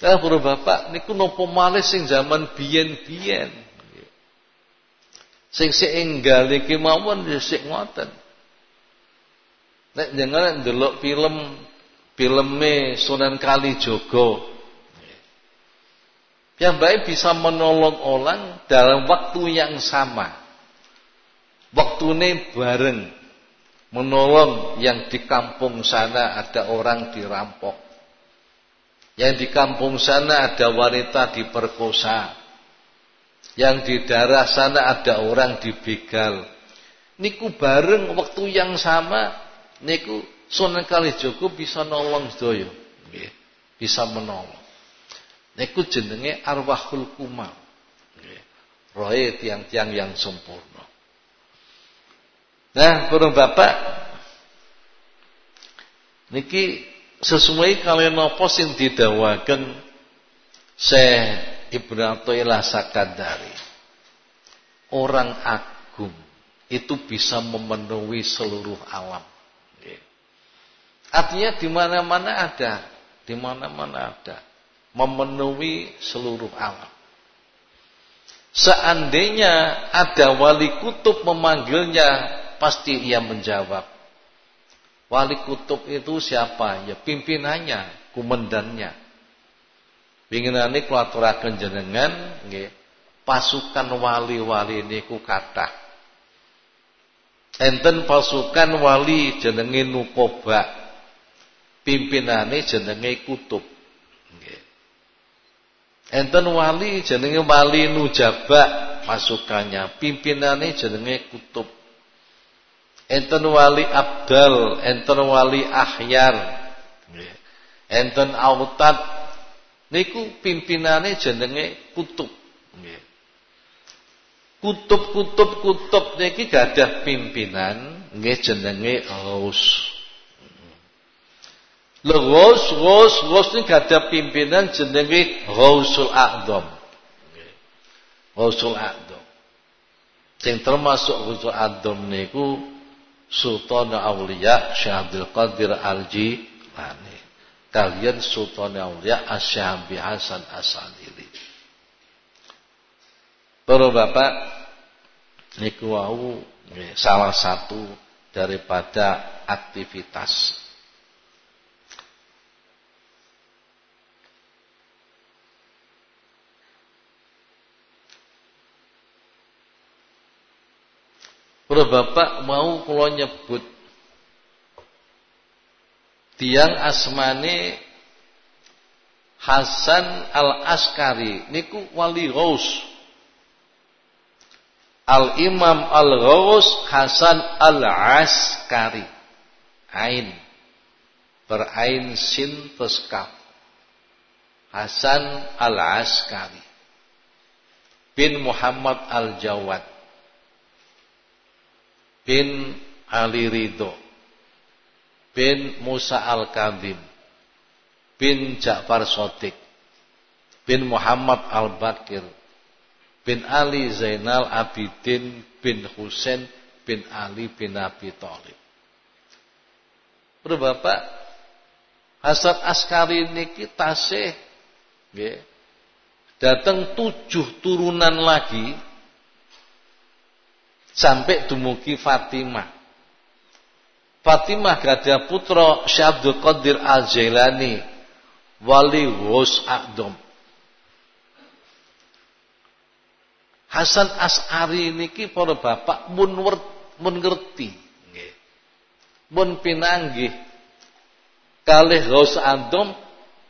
Nah, para bapak niku napa malih sing zaman biyen-biyen. Sing sik enggal iki mawon ya sik ngoten. Nek jenengan ndelok film filme Sunan Kalijaga yang baik bisa menolong orang dalam waktu yang sama. Waktu ini bareng. Menolong yang di kampung sana ada orang dirampok. Yang di kampung sana ada wanita diperkosa. Yang di daerah sana ada orang dibegal. Niku bareng waktu yang sama. Niku Sunan Kalijogo bisa nolong sedaya. Bisa menolong. Niku jenenge arwahul kumal. Roe tiang-tiang yang sempurna. Nah, para bapak niki sesuai kalian napa sing didawaken Syekh Ibnu Athaillah Sakandari. Orang agung itu bisa memenuhi seluruh alam. Artinya di mana-mana ada, di mana-mana ada memenuhi seluruh alam. Seandainya ada wali kutub memanggilnya, pasti ia menjawab. Wali kutub itu siapa? Ya pimpinannya, kumendannya. Pinginane kulaturaken jenengan nggih, pasukan wali-wali niku kathah. Enten pasukan wali jenenge Nukoba. Pimpinane jenenge kutub. Enten wali jenenge wali nujaba pasukannya, pimpinannya jenenge kutub. Enten wali abdal, enten wali ahyar. Enten autad niku pimpinannya jenenge kutub. Kutub-kutub kutub niki gadah pimpinan nggih jenenge haus. Lewos, wos, wos ini ada pimpinan jenenge Ghausul A'dham. Ghausul A'dham. Sing termasuk Ghausul A'dham niku Sultan Aulia Syekh Abdul Qadir Al-Jilani. Kalian Sultan Aulia Asy-Syekh Hasan Asadili. Para bapak niku wau salah satu daripada aktivitas Kalau bapak mau kula nyebut tiang asmane Hasan Al Askari niku wali Ghaus. Al Imam Al Ghaus Hasan Al Askari. Ain berain sin teskaf. Hasan Al Askari bin Muhammad Al Jawad bin Ali Ridho bin Musa Al-Kadhim bin Ja'far Sotik bin Muhammad Al-Bakir bin Ali Zainal Abidin bin Husain bin Ali bin Abi Thalib. Bapak Hasan Askari niki tasih nggih datang tujuh turunan lagi sampai dumugi Fatimah. Fatimah gada putra Syabdul Qadir Al-Jailani wali Wus A'dom. Hasan As'ari niki para bapak mun mun ngerti nggih. Mun pinanggih kalih A'dom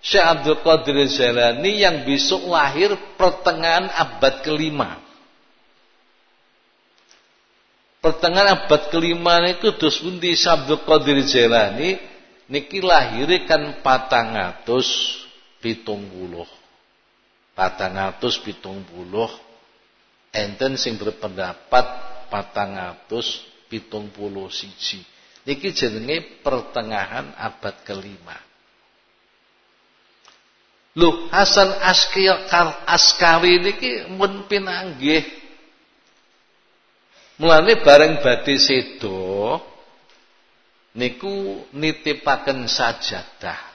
Syekh Abdul Qadir Jailani yang besok lahir pertengahan abad kelima. Pertengahan abad kelima itu dos pundi Abdul Qadir Jailani niki lahir kan atus pitung puluh. atus pitung puluh. Enten sing berpendapat atus pitung puluh siji. Niki jenenge pertengahan abad kelima. Loh Hasan Askari niki mun pinanggih Mulane bareng badhe sedo niku nitipaken sajadah.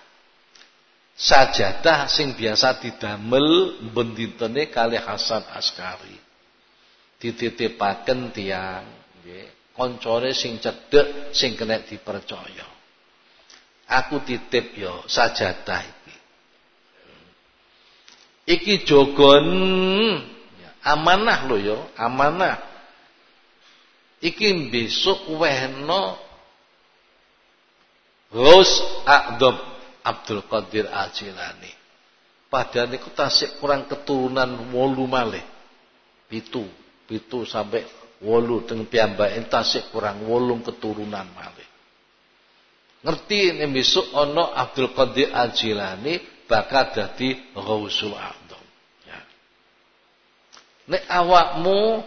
Sajadah sing biasa didamel bendintene kali Hasan Askari. Dititipaken tiang nggih, kancane sing cedhek sing kena dipercaya. Aku titip yo sajadah iki. Iki jogon amanah lho yo, amanah. Iki besok wehno Gus A'dab Abdul Qadir Al-Jilani. Padahal niku tasik kurang keturunan wolu malih. Pitu, pitu sampai wolu teng piyambake tasik kurang wolung keturunan malih. Ngerti nek besok ana Abdul Qadir Al-Jilani bakal dadi Ghausul A'dam. Ya. Nek awakmu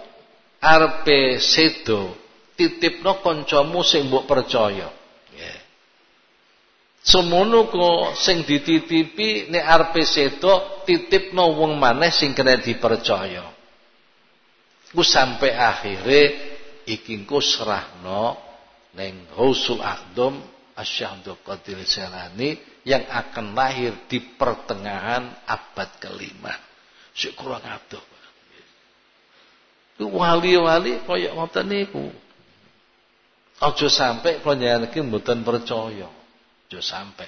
arepe sedo titipno kancamu sing mbok percaya. Semono kok sing dititipi nek arepe sedo titipno wong maneh sing kena dipercaya. Ku sampai akhire iki engko serahno ning Aqdam Asy'abdul Qadir Jalani yang akan lahir di pertengahan abad kelima. Sik kurang adoh. Ku wali-wali kaya ngoten niku. Aja sampai kula iki mboten percaya. Aja sampai.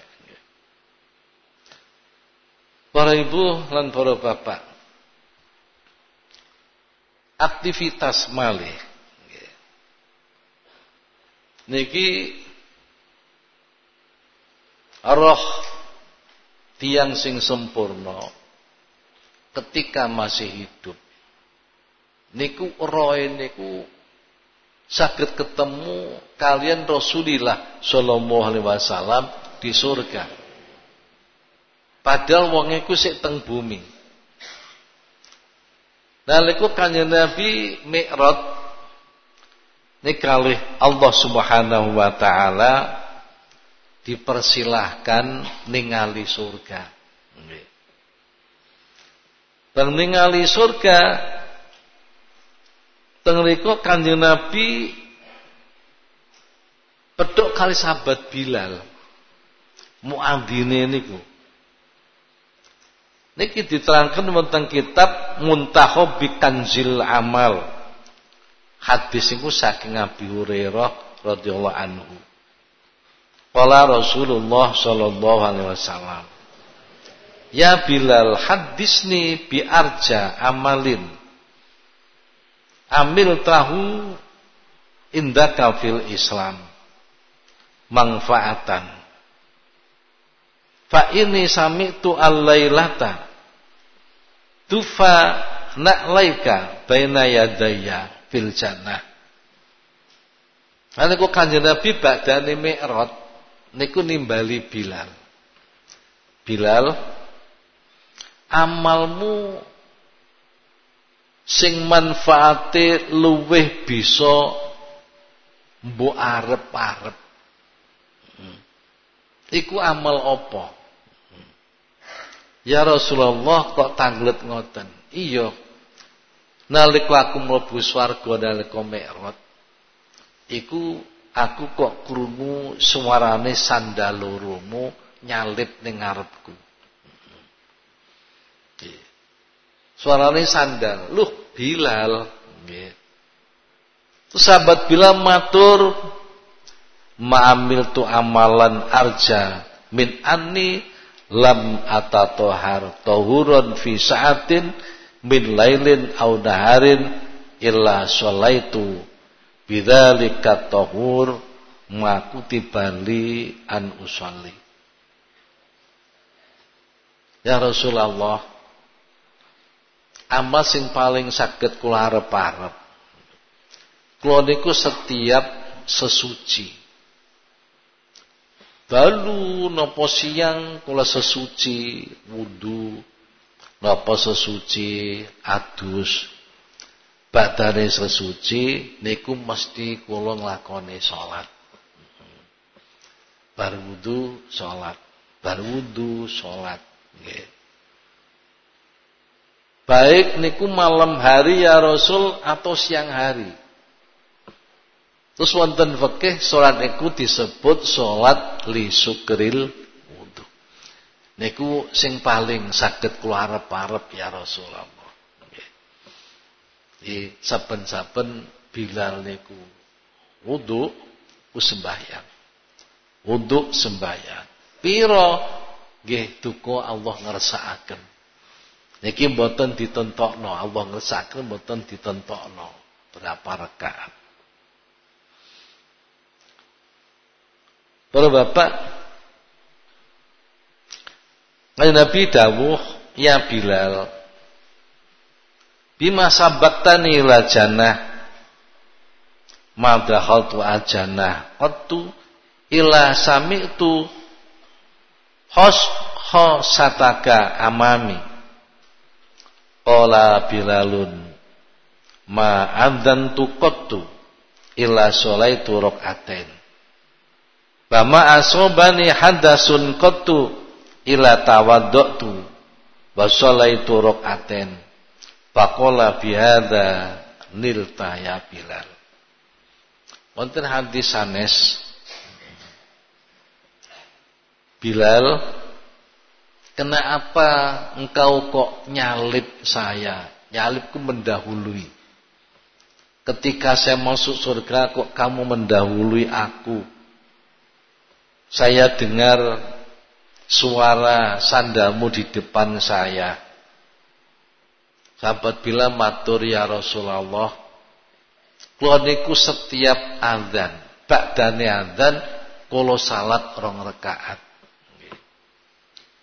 Para ibu lan para bapak. Aktivitas malih. Niki roh tiang sing sempurna ketika masih hidup niku roe niku sakit ketemu kalian Rasulullah sallallahu alaihi wasallam di surga. Padahal wong iku sik teng bumi. Nalika kanjeng Nabi Mi'raj nikalih Allah Subhanahu wa taala dipersilahkan ningali surga. Dan ningali surga Tengriko kanjeng Nabi pedok kali sahabat Bilal. Muadzine niku. Niki diterangkan tentang kitab Muntahob Kanzil Amal. Hadis niku saking Abi Hurairah radhiyallahu anhu. Qala Rasulullah sallallahu alaihi wasallam. Ya Bilal hadisni bi arja amalin ambil tahu indaka fil Islam. Manfaatan. Fa ini sami'tu al-lailata. Tufa na'laika baina yadayya fil jannah. Niku kanjeng Nabi badane Mi'raj niku nimbali Bilal. Bilal amalmu sing manfaate luweh bisa mbok arep-arep. Hmm. Iku amal apa? Ya Rasulullah kok tanglet ngoten. Iya. Nalika aku mlebu swarga nalika Mi'raj, iku aku kok krungu suarane sandal loromu nyalip ning ngarepku. Suarane sandal. Luh, Bilal. Nggih. Sahabat Bilal matur ma'amil tu amalan arja min anni lam atatohar tohuron fi sa'atin min lailin au naharin illa sholaitu bidzalika tohur ma kutibali an usolli Ya Rasulullah amal sing paling sakit kula arep-arep. Setiap sesuci. Balu nopo siang kula sesuci wudu, nopo sesuci adus. Badane sesuci niku mesti kula nglakoni salat. Bar wudu salat, bar wudu salat nggih. Baik niku malam hari ya Rasul atau siang hari. Terus wonten fikih salat niku disebut salat li sukril wudu. Niku sing paling saged kula arep-arep ya Rasulullah. Di saben-saben Bilal niku wudu ku sembahyang. Wudu sembahyang. Piro nggih duka Allah ngersakaken. Niki mboten ditentokno, Allah ngersakaken mboten ditentokno berapa rakaat. Para bapak Nabi dawuh ya Bilal bima sabaktani la jannah? Ma dakhaltu al-jannah qattu ila sami'tu hos sataka amami qala bilalun ma adzantu qattu ila sholaitu rak'atain Bama asobani hadasun qattu ila tawaddatu wa sallaitu rak'aten. Faqala bihadza nilta ya Bilal. Wonten hadis sanes Bilal Kenapa engkau kok nyalip saya? Nyalipku mendahului. Ketika saya masuk surga kok kamu mendahului aku? Saya dengar suara sandalmu di depan saya. Sahabat bilang matur ya Rasulullah. Kuloniku setiap azan, bakdane azan, kolo salat rong rekaat.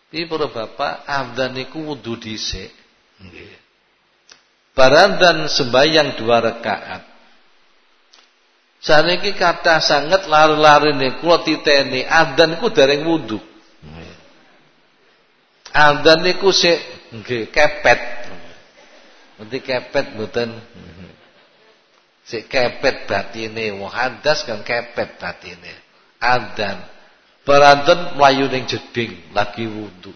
Ini para bapak, azan niku wudu dhisik. Nggih. Sembayang dua rekaat. Saniki kata sangat lari-lari nih kula titeni adzan ku dereng wudu. Adzan niku sik kepet. Nanti kepet mboten sik kepet batine wong hadas kan kepet batine. Adzan beranten mlayu ning jeding lagi wudu.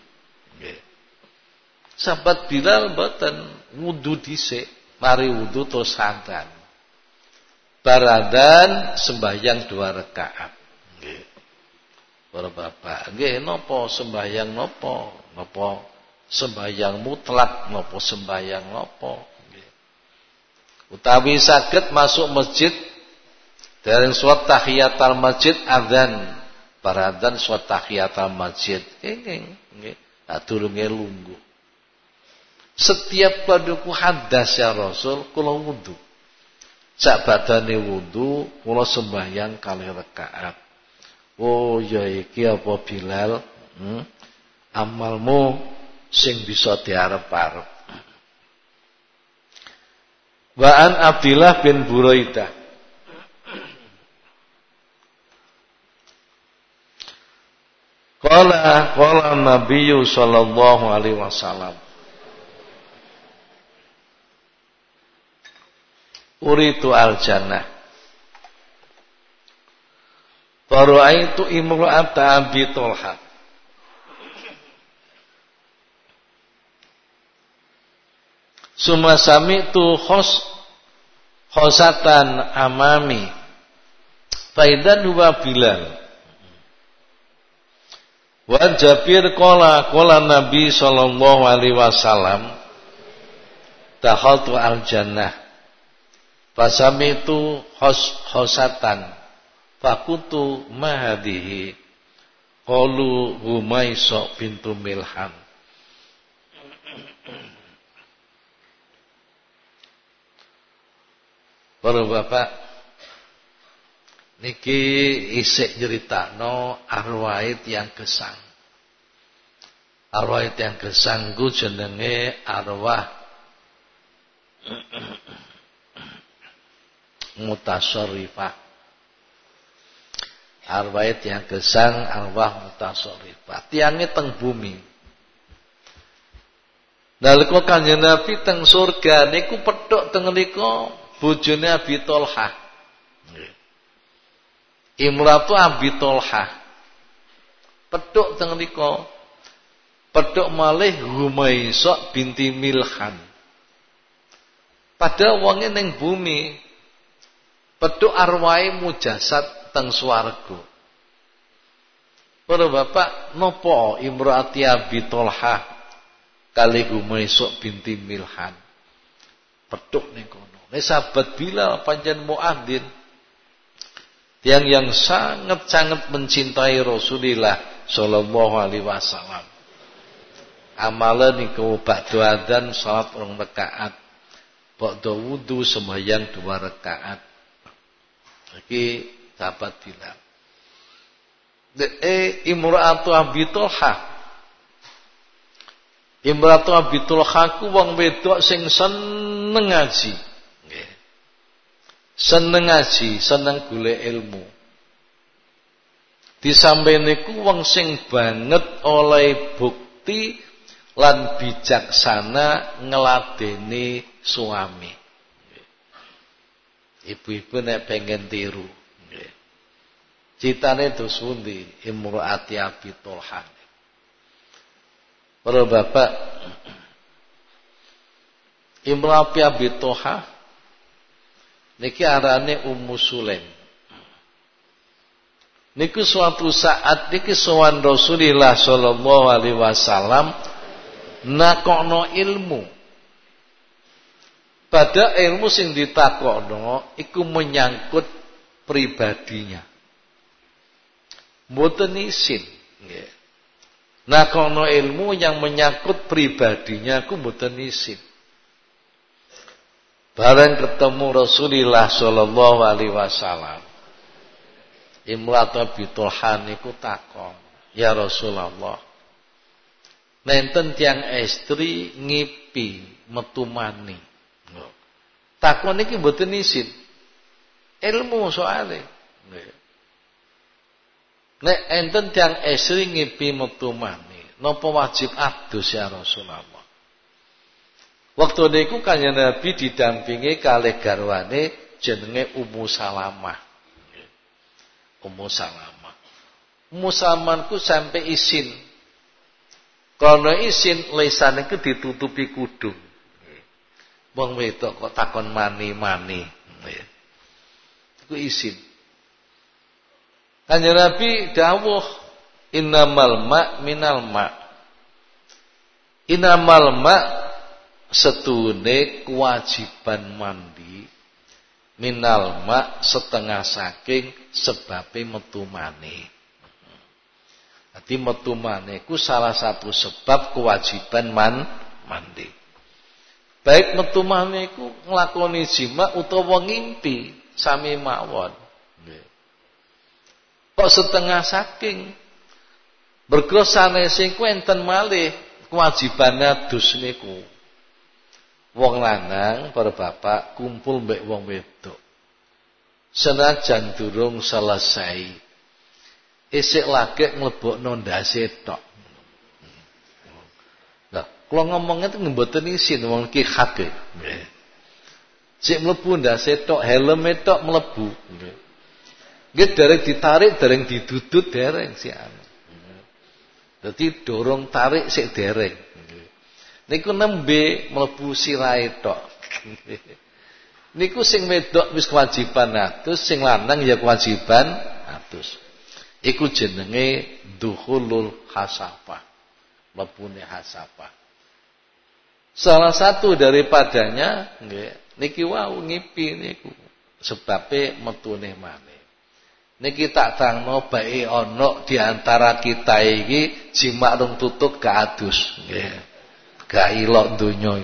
Nggih. Sahabat Bilal mboten wudu dhisik, mari wudu terus adzan. Baradan sembahyang dua rakaat. Nggih. Para bapak, nggih napa sembahyang napa? Napa sembahyang mutlak napa sembahyang napa? Utawi saged masuk masjid dereng suat tahiyatul masjid adzan. Baradan suat tahiyatul masjid. Nggih, nggih. Durunge lungguh. Setiap paduku hadas ya Rasul kula wudu. Sak badane wudu kula sembahyang kali rakaat. Oh ya iki apa Bilal? Hmm? Amalmu sing bisa diarep-arep. Wa an Abdillah bin Buraidah Qala qala Nabi sallallahu alaihi wasallam. Uritu al jannah itu imra'ata Abi Talha. Suma tu khos khosatan amami. Faidan huwa Bilal Wa Jabir qala qala Nabi sallallahu alaihi wasallam Dakhaltu al jannah Fasamitu hos hosatan. Fakutu mahadihi. Qalu Humayso pintu Milham. Para bapak niki isik no arwait yang gesang. Arwait yang gesang ku jenenge arwah mutasarrifah. Arwah yang gesang arwah mutasarrifah. Tiangnya teng bumi. Nalika Kanjeng Nabi teng surga niku petuk teng niku bojone Abi Tolha. Imratu Abi Tolha. Petuk teng niku. Petuk malih Humaisa binti Milhan. Padahal wonge ning bumi Peduk arwai mujasat teng swarga. Para bapak nopo imraati Abi Tolha kali gumaisuk binti Milhan. Peduk ning kono. Nek sahabat Bilal panjen. Yang yang sangat-sangat mencintai Rasulullah sallallahu alaihi wasallam. Amalan niku ba'da adzan salat rong rakaat. Ba'da wudu sembahyang dua rakaat. Iki sahabat bilang. Eh imra'atu Abi Talha. Imra'atu Abi Talha ku wong wedok sing seneng ngaji. Seneng ngaji, seneng golek ilmu. Disampeyan niku wong sing banget oleh bukti lan bijaksana ngeladeni suami. Ibu-ibu nek pengen tiru. Citane dos pundi imraati Abi Tolha. Para bapak Imraati Abi Tolha niki arane Ummu Sulaim. Niku suatu saat niki sowan Rasulullah sallallahu alaihi wasallam nakono ilmu pada ilmu sing ditakokno iku menyangkut pribadinya. Mboten isin, nggih. Nah, kono ilmu yang menyangkut pribadinya aku mboten isin. Bareng ketemu Rasulullah sallallahu alaihi wasallam. Imlat Abi Tulhan iku takon, "Ya Rasulullah, nenten tiang istri ngipi metu mani." Takon iki mboten isin. Ilmu soalnya. Nek enten tiang esri ngipi metu mani, napa wajib adus ya Rasulullah. Waktu niku kanjeng Nabi didampingi kalih garwane jenenge Ummu Salamah. Ummu Salamah. Ummu Salamah ku sampai isin. Karena isin lesan itu ditutupi kudung. Wong wedok kok takon mani-mani. Iku isin. Kanjeng Nabi dawuh innamal ma minal ma. Innamal ma setune kewajiban mandi minal ma setengah saking sebabe metu mani. Jadi metu mani ku salah satu sebab kewajiban man mandi. Baik metu maneh iku nglakoni jima utawa ngimpi sami mawon. Kok setengah saking Mergo sanesing ku enten malih kewajibane dus niku. Wong lanang para bapak kumpul mbek wong wedok. Senajan durung selesai. Isik lagi nglebokno ndase tok. Kalau ngomongnya itu mboten isin wong ki hak e. Sik mlebu ndase tok helme tok mlebu. Nggih dereng ditarik dereng didudut dereng si anu. Dadi dorong tarik sik dereng. Niku nembe mlebu sirahe tok. Niku sing wedok wis kewajiban atus, sing lanang ya kewajiban atus. Iku jenenge duhulul hasafah. Mlebune hasafah. Salah satu daripadanya nggih niki wau ngipi niku sebabe metune maneh. Niki tak tangno bae ana di antara kita iki jimak rung tutut gak adus nggih. Gak ilok donya.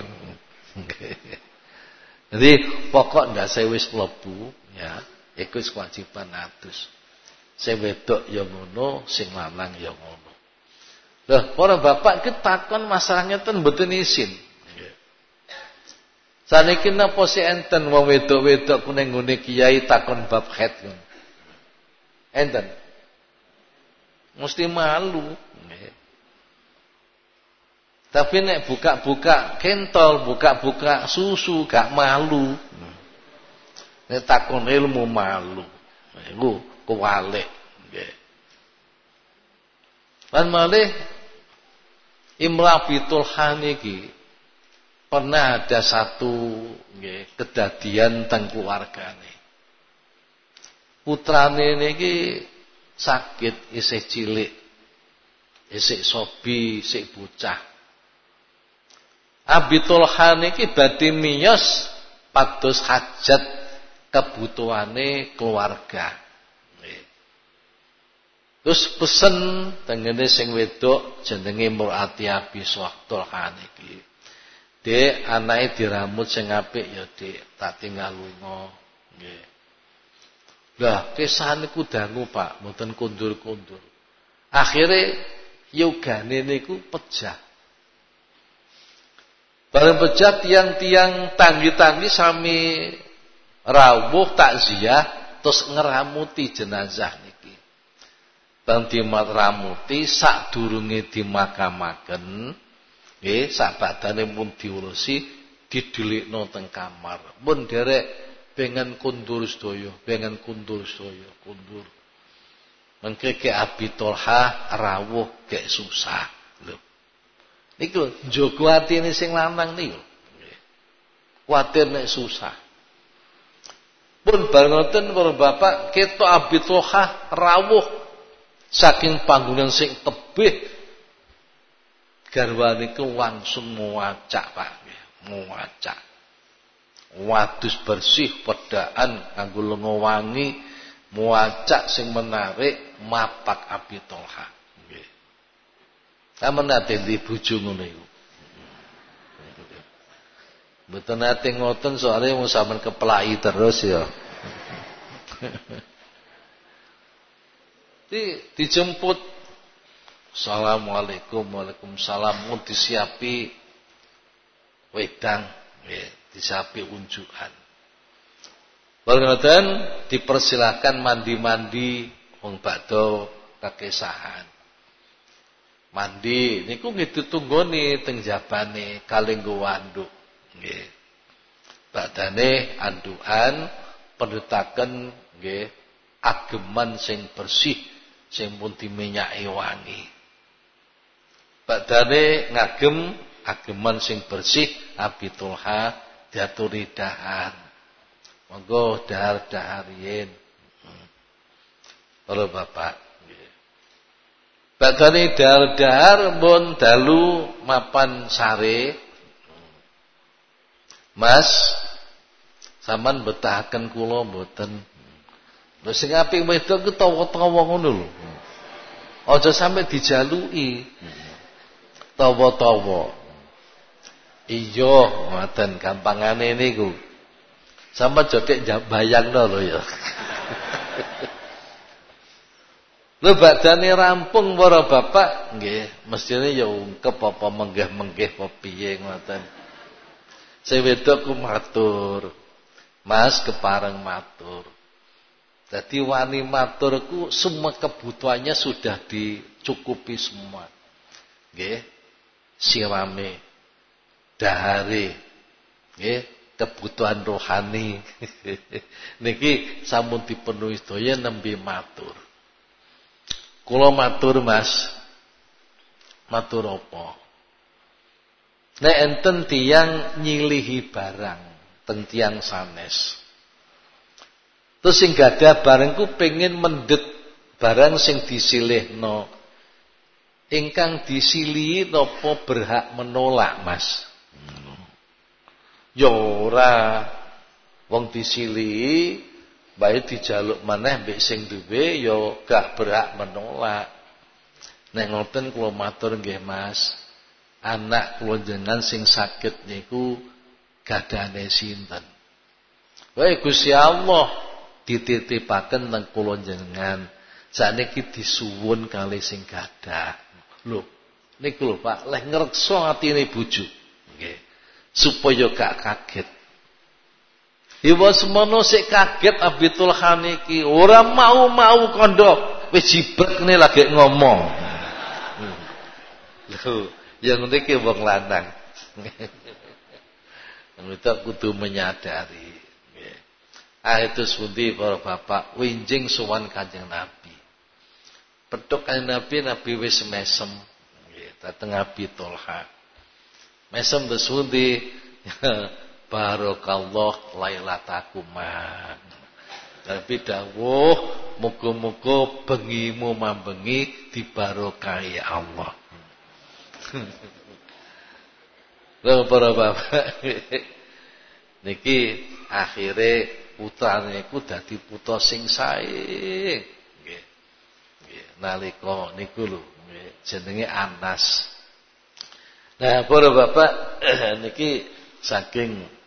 Jadi pokok ndak saya wis mlebu ya, iku kewajiban adus. Sing wedok ya ngono, sing lanang ya ngono. Lah, para bapak ketakon masalahnya ten mboten isin. Saniki napa si enten wong wedok-wedok ku ning ngene kiai takon bab ngono. Enten. Mesti malu. Tapi nek buka-buka kentol, buka-buka susu gak malu. Nek takon ilmu malu. Iku kuwalik. Nggih. Lan malih Imrah bitul haniki pernah ada satu nggih kedadian teng keluargane. putrane niki sakit isih cilik. Isih sobi, isih bocah. Abi Tulha niki badhe miyos pados hajat kebutuhane keluarga. Terus pesen tengene sing wedok jenenge Murati Abi Tulha niki. Dek anake diramut sing apik ya Dik, tak tinggal lunga. Lah kesan niku dangu Pak, mboten kundur-kundur. Akhire yogane niku pejah. Bareng pejat tiang-tiang tanggi-tanggi sami rawuh takziah terus ngeramuti jenazah niki. Bang dimaramuti sak durunge dimakamaken, nggih sak badane pun diurusi didelikno teng kamar. Mun derek pengen kundur sedaya, pengen kundur sedaya, kundur. Mengke ke Abi Tolha rawuh gek susah. Niku njogo atine sing lanang niku. Kuwatir nek susah. Pun bareng ngoten para bapak ketok Abi Toha rawuh saking panggonan sing tebih garwane ku langsung muacak Pak, muacak. Wadus bersih pedaan kanggo lenga wangi muacak sing menarik mapak Abi Toha. Kamu nate di bojo ngono iku. Mboten nate ngoten soalnya mau sampean keplai terus ya. Di dijemput Assalamualaikum Waalaikumsalam disiapi wedang ya, disiapi unjukan. Bareng dipersilakan mandi-mandi wong badhe kekesahan mandi. Niku nggih ditunggoni teng jabane kalenggo wanduk nggih. Badane andukan pendetaken nggih ageman sing bersih sing pun dimenyaki wangi. Badane ngagem ageman sing bersih abitulha diaturi dahar monggo dahar-dahar yen. Hmm. Para bapak Badane dahar-dahar pun dalu mapan sare. Mas, sampean betahaken kula mboten. Lho sing apik wedok ku tawa-tawa ngono lho. Aja sampe dijaluki. Tawa-tawa. Iya, ngoten gampangane niku. Sampe jotek bayangno lho ya. Lho badane rampung para bapak nggih, mestine ya ungkep apa menggah-menggih apa piye ngoten. Sing wedok ku matur. Mas kepareng matur. Jadi wani matur ku semua kebutuhannya sudah dicukupi semua. Nggih. Sirame, dahare, nggih, kebutuhan rohani. Niki sampun dipenuhi sedaya nembe matur. Kula matur Mas. Matur apa? Nek enten tiyang nyilihi barang teng tiyang sanes. Terus sing gadah barang ku pengen mendet barang sing disilihno. Ingkang disilihi napa berhak menolak, Mas? Ya ora wong disilihi baik dijaluk maneh mbek sing duwe ya gak berhak menolak. Nek ngoten kula matur nggih Mas. Anak kula jenengan sing sakit niku gadane sinten? Wae Gusti Allah dititipaken nang kula jenengan. Sakniki disuwun kali sing gadah. Lho, niku lho Pak, leh ngreksa atine bojo. Nggih. Supaya gak kaget. Iwa semono sik kaget Abitul Khaniki, ora mau-mau kondo wis jibrekne lagi ngomong. Lho, yang niki wong lanang. Kita kudu menyadari. Ah itu sepundi para bapak winjing sowan Kanjeng Nabi. Petuk Kanjeng Nabi Nabi wis mesem. Dateng Abi Tolha. Mesem terus pundi? Barakallah lailatakuma. Tapi dawuh muga-muga bengimu mambengi dibarokahi Allah. Lho para bapak. Niki akhire putrane iku dadi putra sing sae. Nggih. Nggih, nalika niku lho, jenenge Anas. Nah, para bapak niki saking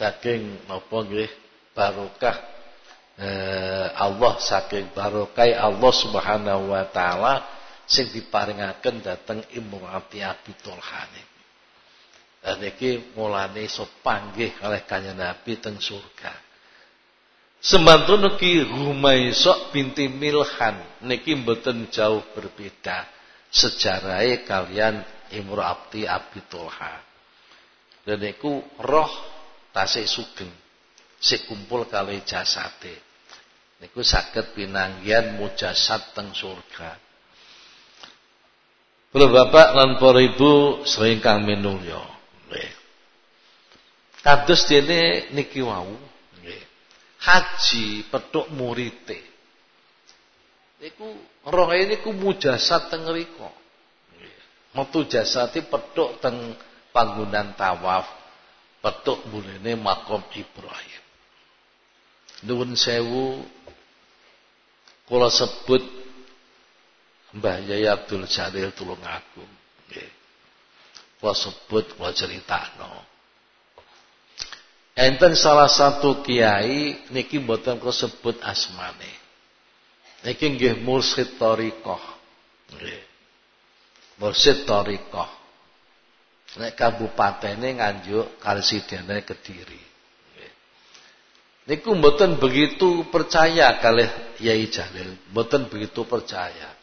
saking napa nggih barokah eh, Allah saking barokai Allah Subhanahu wa taala sing diparingaken dhateng Imrati Abi Tolha Dan iki mulane iso panggih oleh kanjeng Nabi teng surga. Semantun niki Rumaisok binti Milhan niki mboten jauh berbeda sejarahnya kalian Imrati Abi Tolha. Dan niku roh tasik sugeng sik kumpul kali jasate niku saged pinanggihan mujasad teng surga. Para bapak lan para ibu sering kang minulya. Nggih. Kados dene niki wau. Haji petuk murite. Niku rohe niku mujasad teng. Nggih. Metu jasate petuk teng panggonan tawaf. Petuk mulene makom Ibrahim. Nuwun sewu Kula sebut Mbah Yai Abdul Jalil tulung aku. Nggih. Kula sebut kula critakno. Enten salah satu kiai niki mboten kula sebut asmane. Niki nggih mursyid thariqah. Nggih. Mursyid thariqah. Nek kabupatene Nganjuk Karsidene Kediri. Niku mboten begitu percaya kalih Yai Jalil, mboten begitu percaya.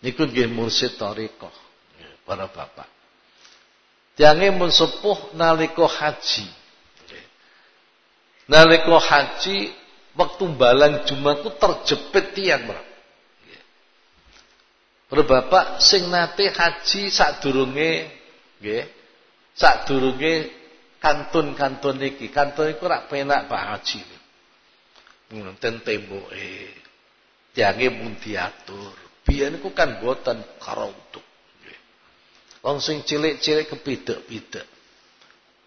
Niku nggih mursyid thariqah para bapak. Tiange mun sepuh nalika haji. Nalika haji waktu balang Jumatku terjepit tiang, Bro. Para bapak sing nate haji sadurunge nggih, sadurunge kantun-kantun iki. Kantun iku rak penak Pak Haji. Ngoten temboke. Tiange pun diatur. Biyen iku kan boten karautuk. Wong sing cilik-cilik kepidek-pidek.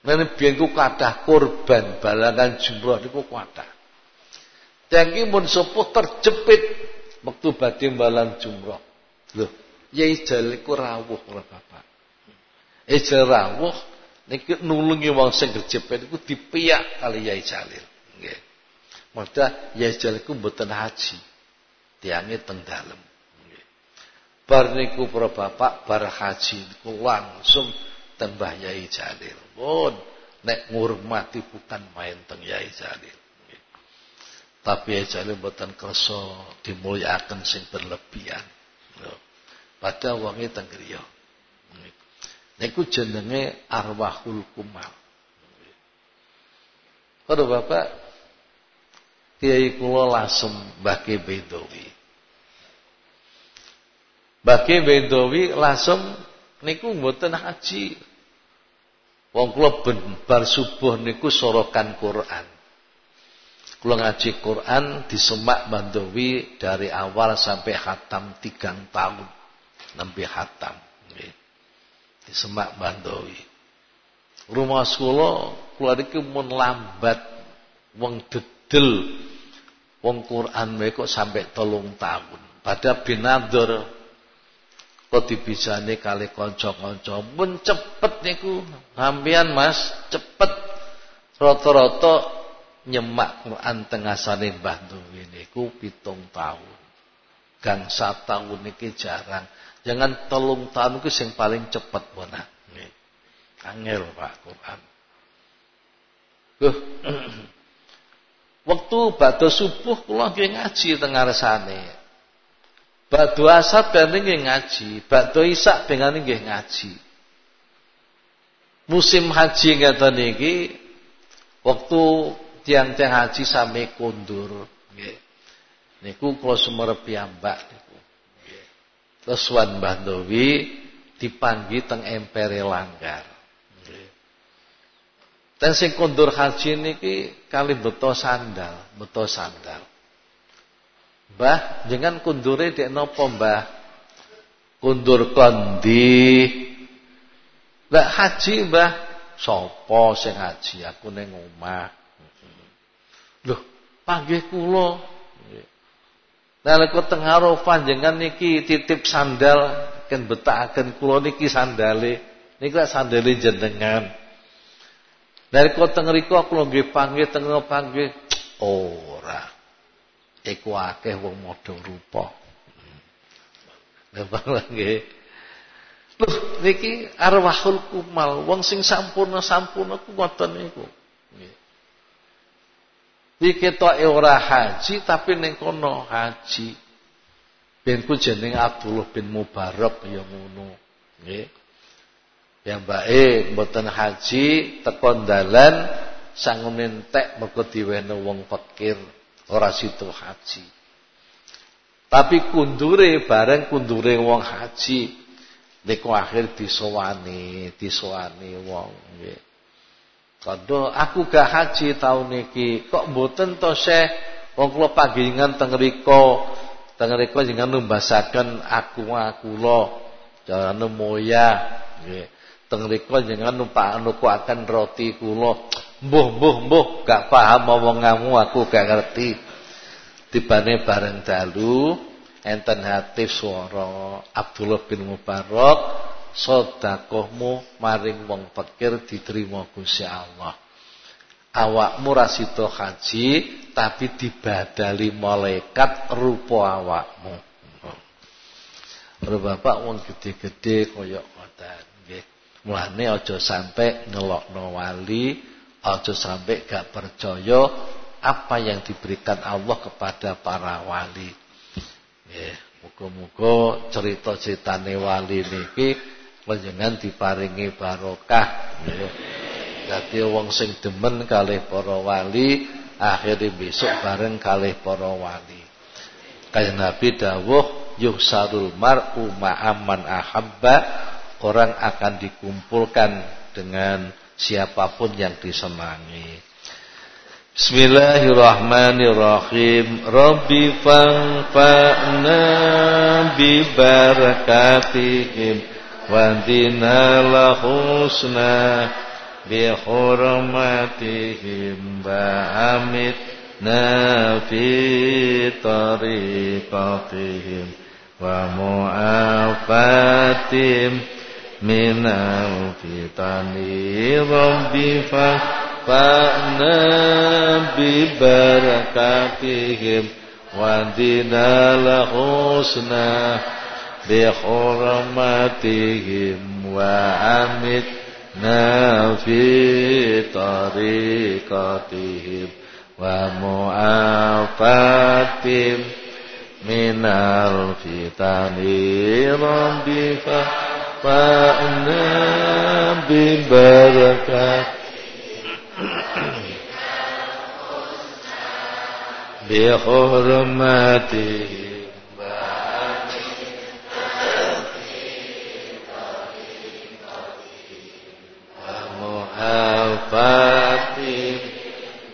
Nene biyen ku kathah korban balangan jumroh niku kathah. Tiange mun sepuh terjepit waktu badhe balang jumroh. Loh, Yai Jal iku rawuh ora Bapak. Ijal rawuh niki nulungi wong sing gerjepet iku dipiyak kali Yai Jalil. Nggih. Maka Yai Jalil iku mboten haji. Tiange teng dalem. Nggih. Bar niku para bapak bar haji niku langsung teng Mbah Yai Jalil. Pun nek ngurmati bukan main teng Yai Jalil. Tapi Yai Jalil mboten kersa dimulyakaken sing berlebihan. Padahal wonge teng griya. Niku jenenge arwahul kumal. Kalau Bapak Kiai kula langsung Mbah Bedowi. Mbah Bedowi langsung niku mboten haji. Wong kula bar subuh niku sorokan Quran. Kula ngaji Quran di Semak Bandowi dari awal sampai hatam tigang tahun. Nembe hatam di Semak Bandowi. Rumah kula niki mun lambat wong dedel wong Quran kok sampai tolong tahun. Pada binador kok dibisani kali kanca-kanca mun cepet niku sampean Mas cepet rata-rata nyemak Quran tengah sane Mbah Duwi niku pitung tahun. Gang tahun niki jarang. Jangan telung tahun itu yang paling cepat bona. Angel Pak Quran. Waktu batu subuh kula nggih ngaji teng ngarsane. Batu asar ben nggih ngaji, batu isak dengan nggih ngaji. Musim haji ngeten iki waktu tiang-tiang haji sami kundur nggih. Niku kula sumerep piyambak Terus Wan Bandowi dipanggi teng empere langgar. Dan sing kondur haji niki kali beto sandal, beto sandal. Mbah, jangan kundure dek nopo mbah? Kundur kondi. Mbah haji mbah, sopo sing haji aku neng omah. Loh, panggih kula. Nalika teng Arafah jenengan niki titip sandal ken betakaken kula niki sandale. Niki sandale jenengan. Dari kota ngriku aku nggih panggil tengah panggil ora. Iku akeh wong modho rupa. Napa nggih? Loh niki arwahul kumal, wong sing sampurna-sampurna ku ngoten niku. Ketoke ora haji tapi ning kono haji. Ben ku jeneng Abdullah bin Mubarak ya ngono. Nggih yang baik mboten haji tekon dalan sangun entek mergo diwene wong fakir ora situ haji tapi kundure bareng kundure wong haji niku akhir disowani disowani wong nggih Kado aku gak haji tahun niki kok mboten to Syekh? Wong kula panggilingan teng riko. Teng riko jenengan numbasaken aku aku lo. Jangan moya. Nggih. Teng riko jangan numpak akan roti kula mbuh mbuh mbuh. Gak paham omonganmu aku gak ngerti. Tibane bareng dalu enten hati swara Abdullah bin Mubarak sedekahmu maring wong fakir diterima Gusti Allah. Awakmu rasito haji tapi dibadali malaikat rupa awakmu. Ora bapak wong gede-gede koyok ngoten nggih. Mulane aja sampai ngelokno wali, aja sampai gak percaya apa yang diberikan Allah kepada para wali. Nggih, muga-muga cerita-ceritane wali niki panjenengan diparingi barokah. Dadi wong sing demen kalih para wali, akhirnya besok bareng kalih para wali. Kaya Nabi dawuh yuhsarul mar'u ma'aman ahabba orang akan dikumpulkan dengan siapa pun yang disenangi. Bismillahirrahmanirrahim. Rabbi fanfa'na bi barakatihim wa dina lahusna bi hurmatihim wa amitna fi tariqatihim wa mu'afatim minal fitani rabbi بحرمتهم وأمتنا في طريقتهم ومعافاتهم من الفتن. رب فأنا ببركة. بحرمتهم ومحافات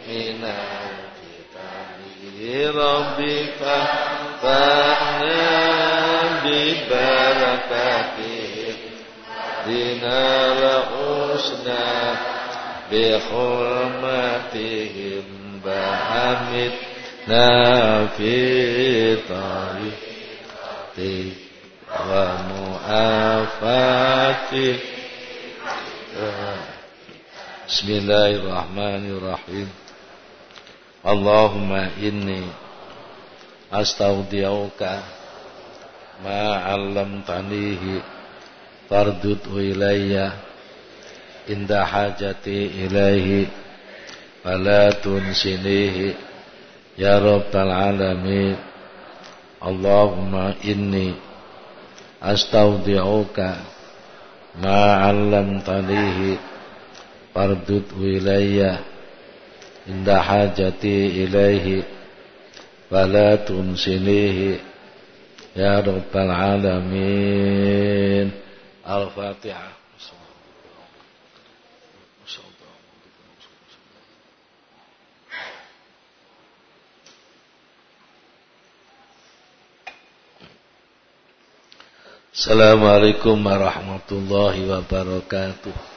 من الفتن ربك فأنا ببركته دينا لحسنا بحرمتهم بحمدنا في طريقتي ومعافاتي بسم الله الرحمن الرحيم اللهم إني أستودعك ما علمتنيه fardudhu ilayya inda hajati ilaihi fala tunsinihi ya rabbal alamin Allahumma inni astaudi'uka ma 'allamtanihi Fardud wilayya Inda hajati ilaihi Fala tunsinihi Ya Rabbal Alamin. Al-Fatiha Assalamualaikum warahmatullahi wabarakatuh.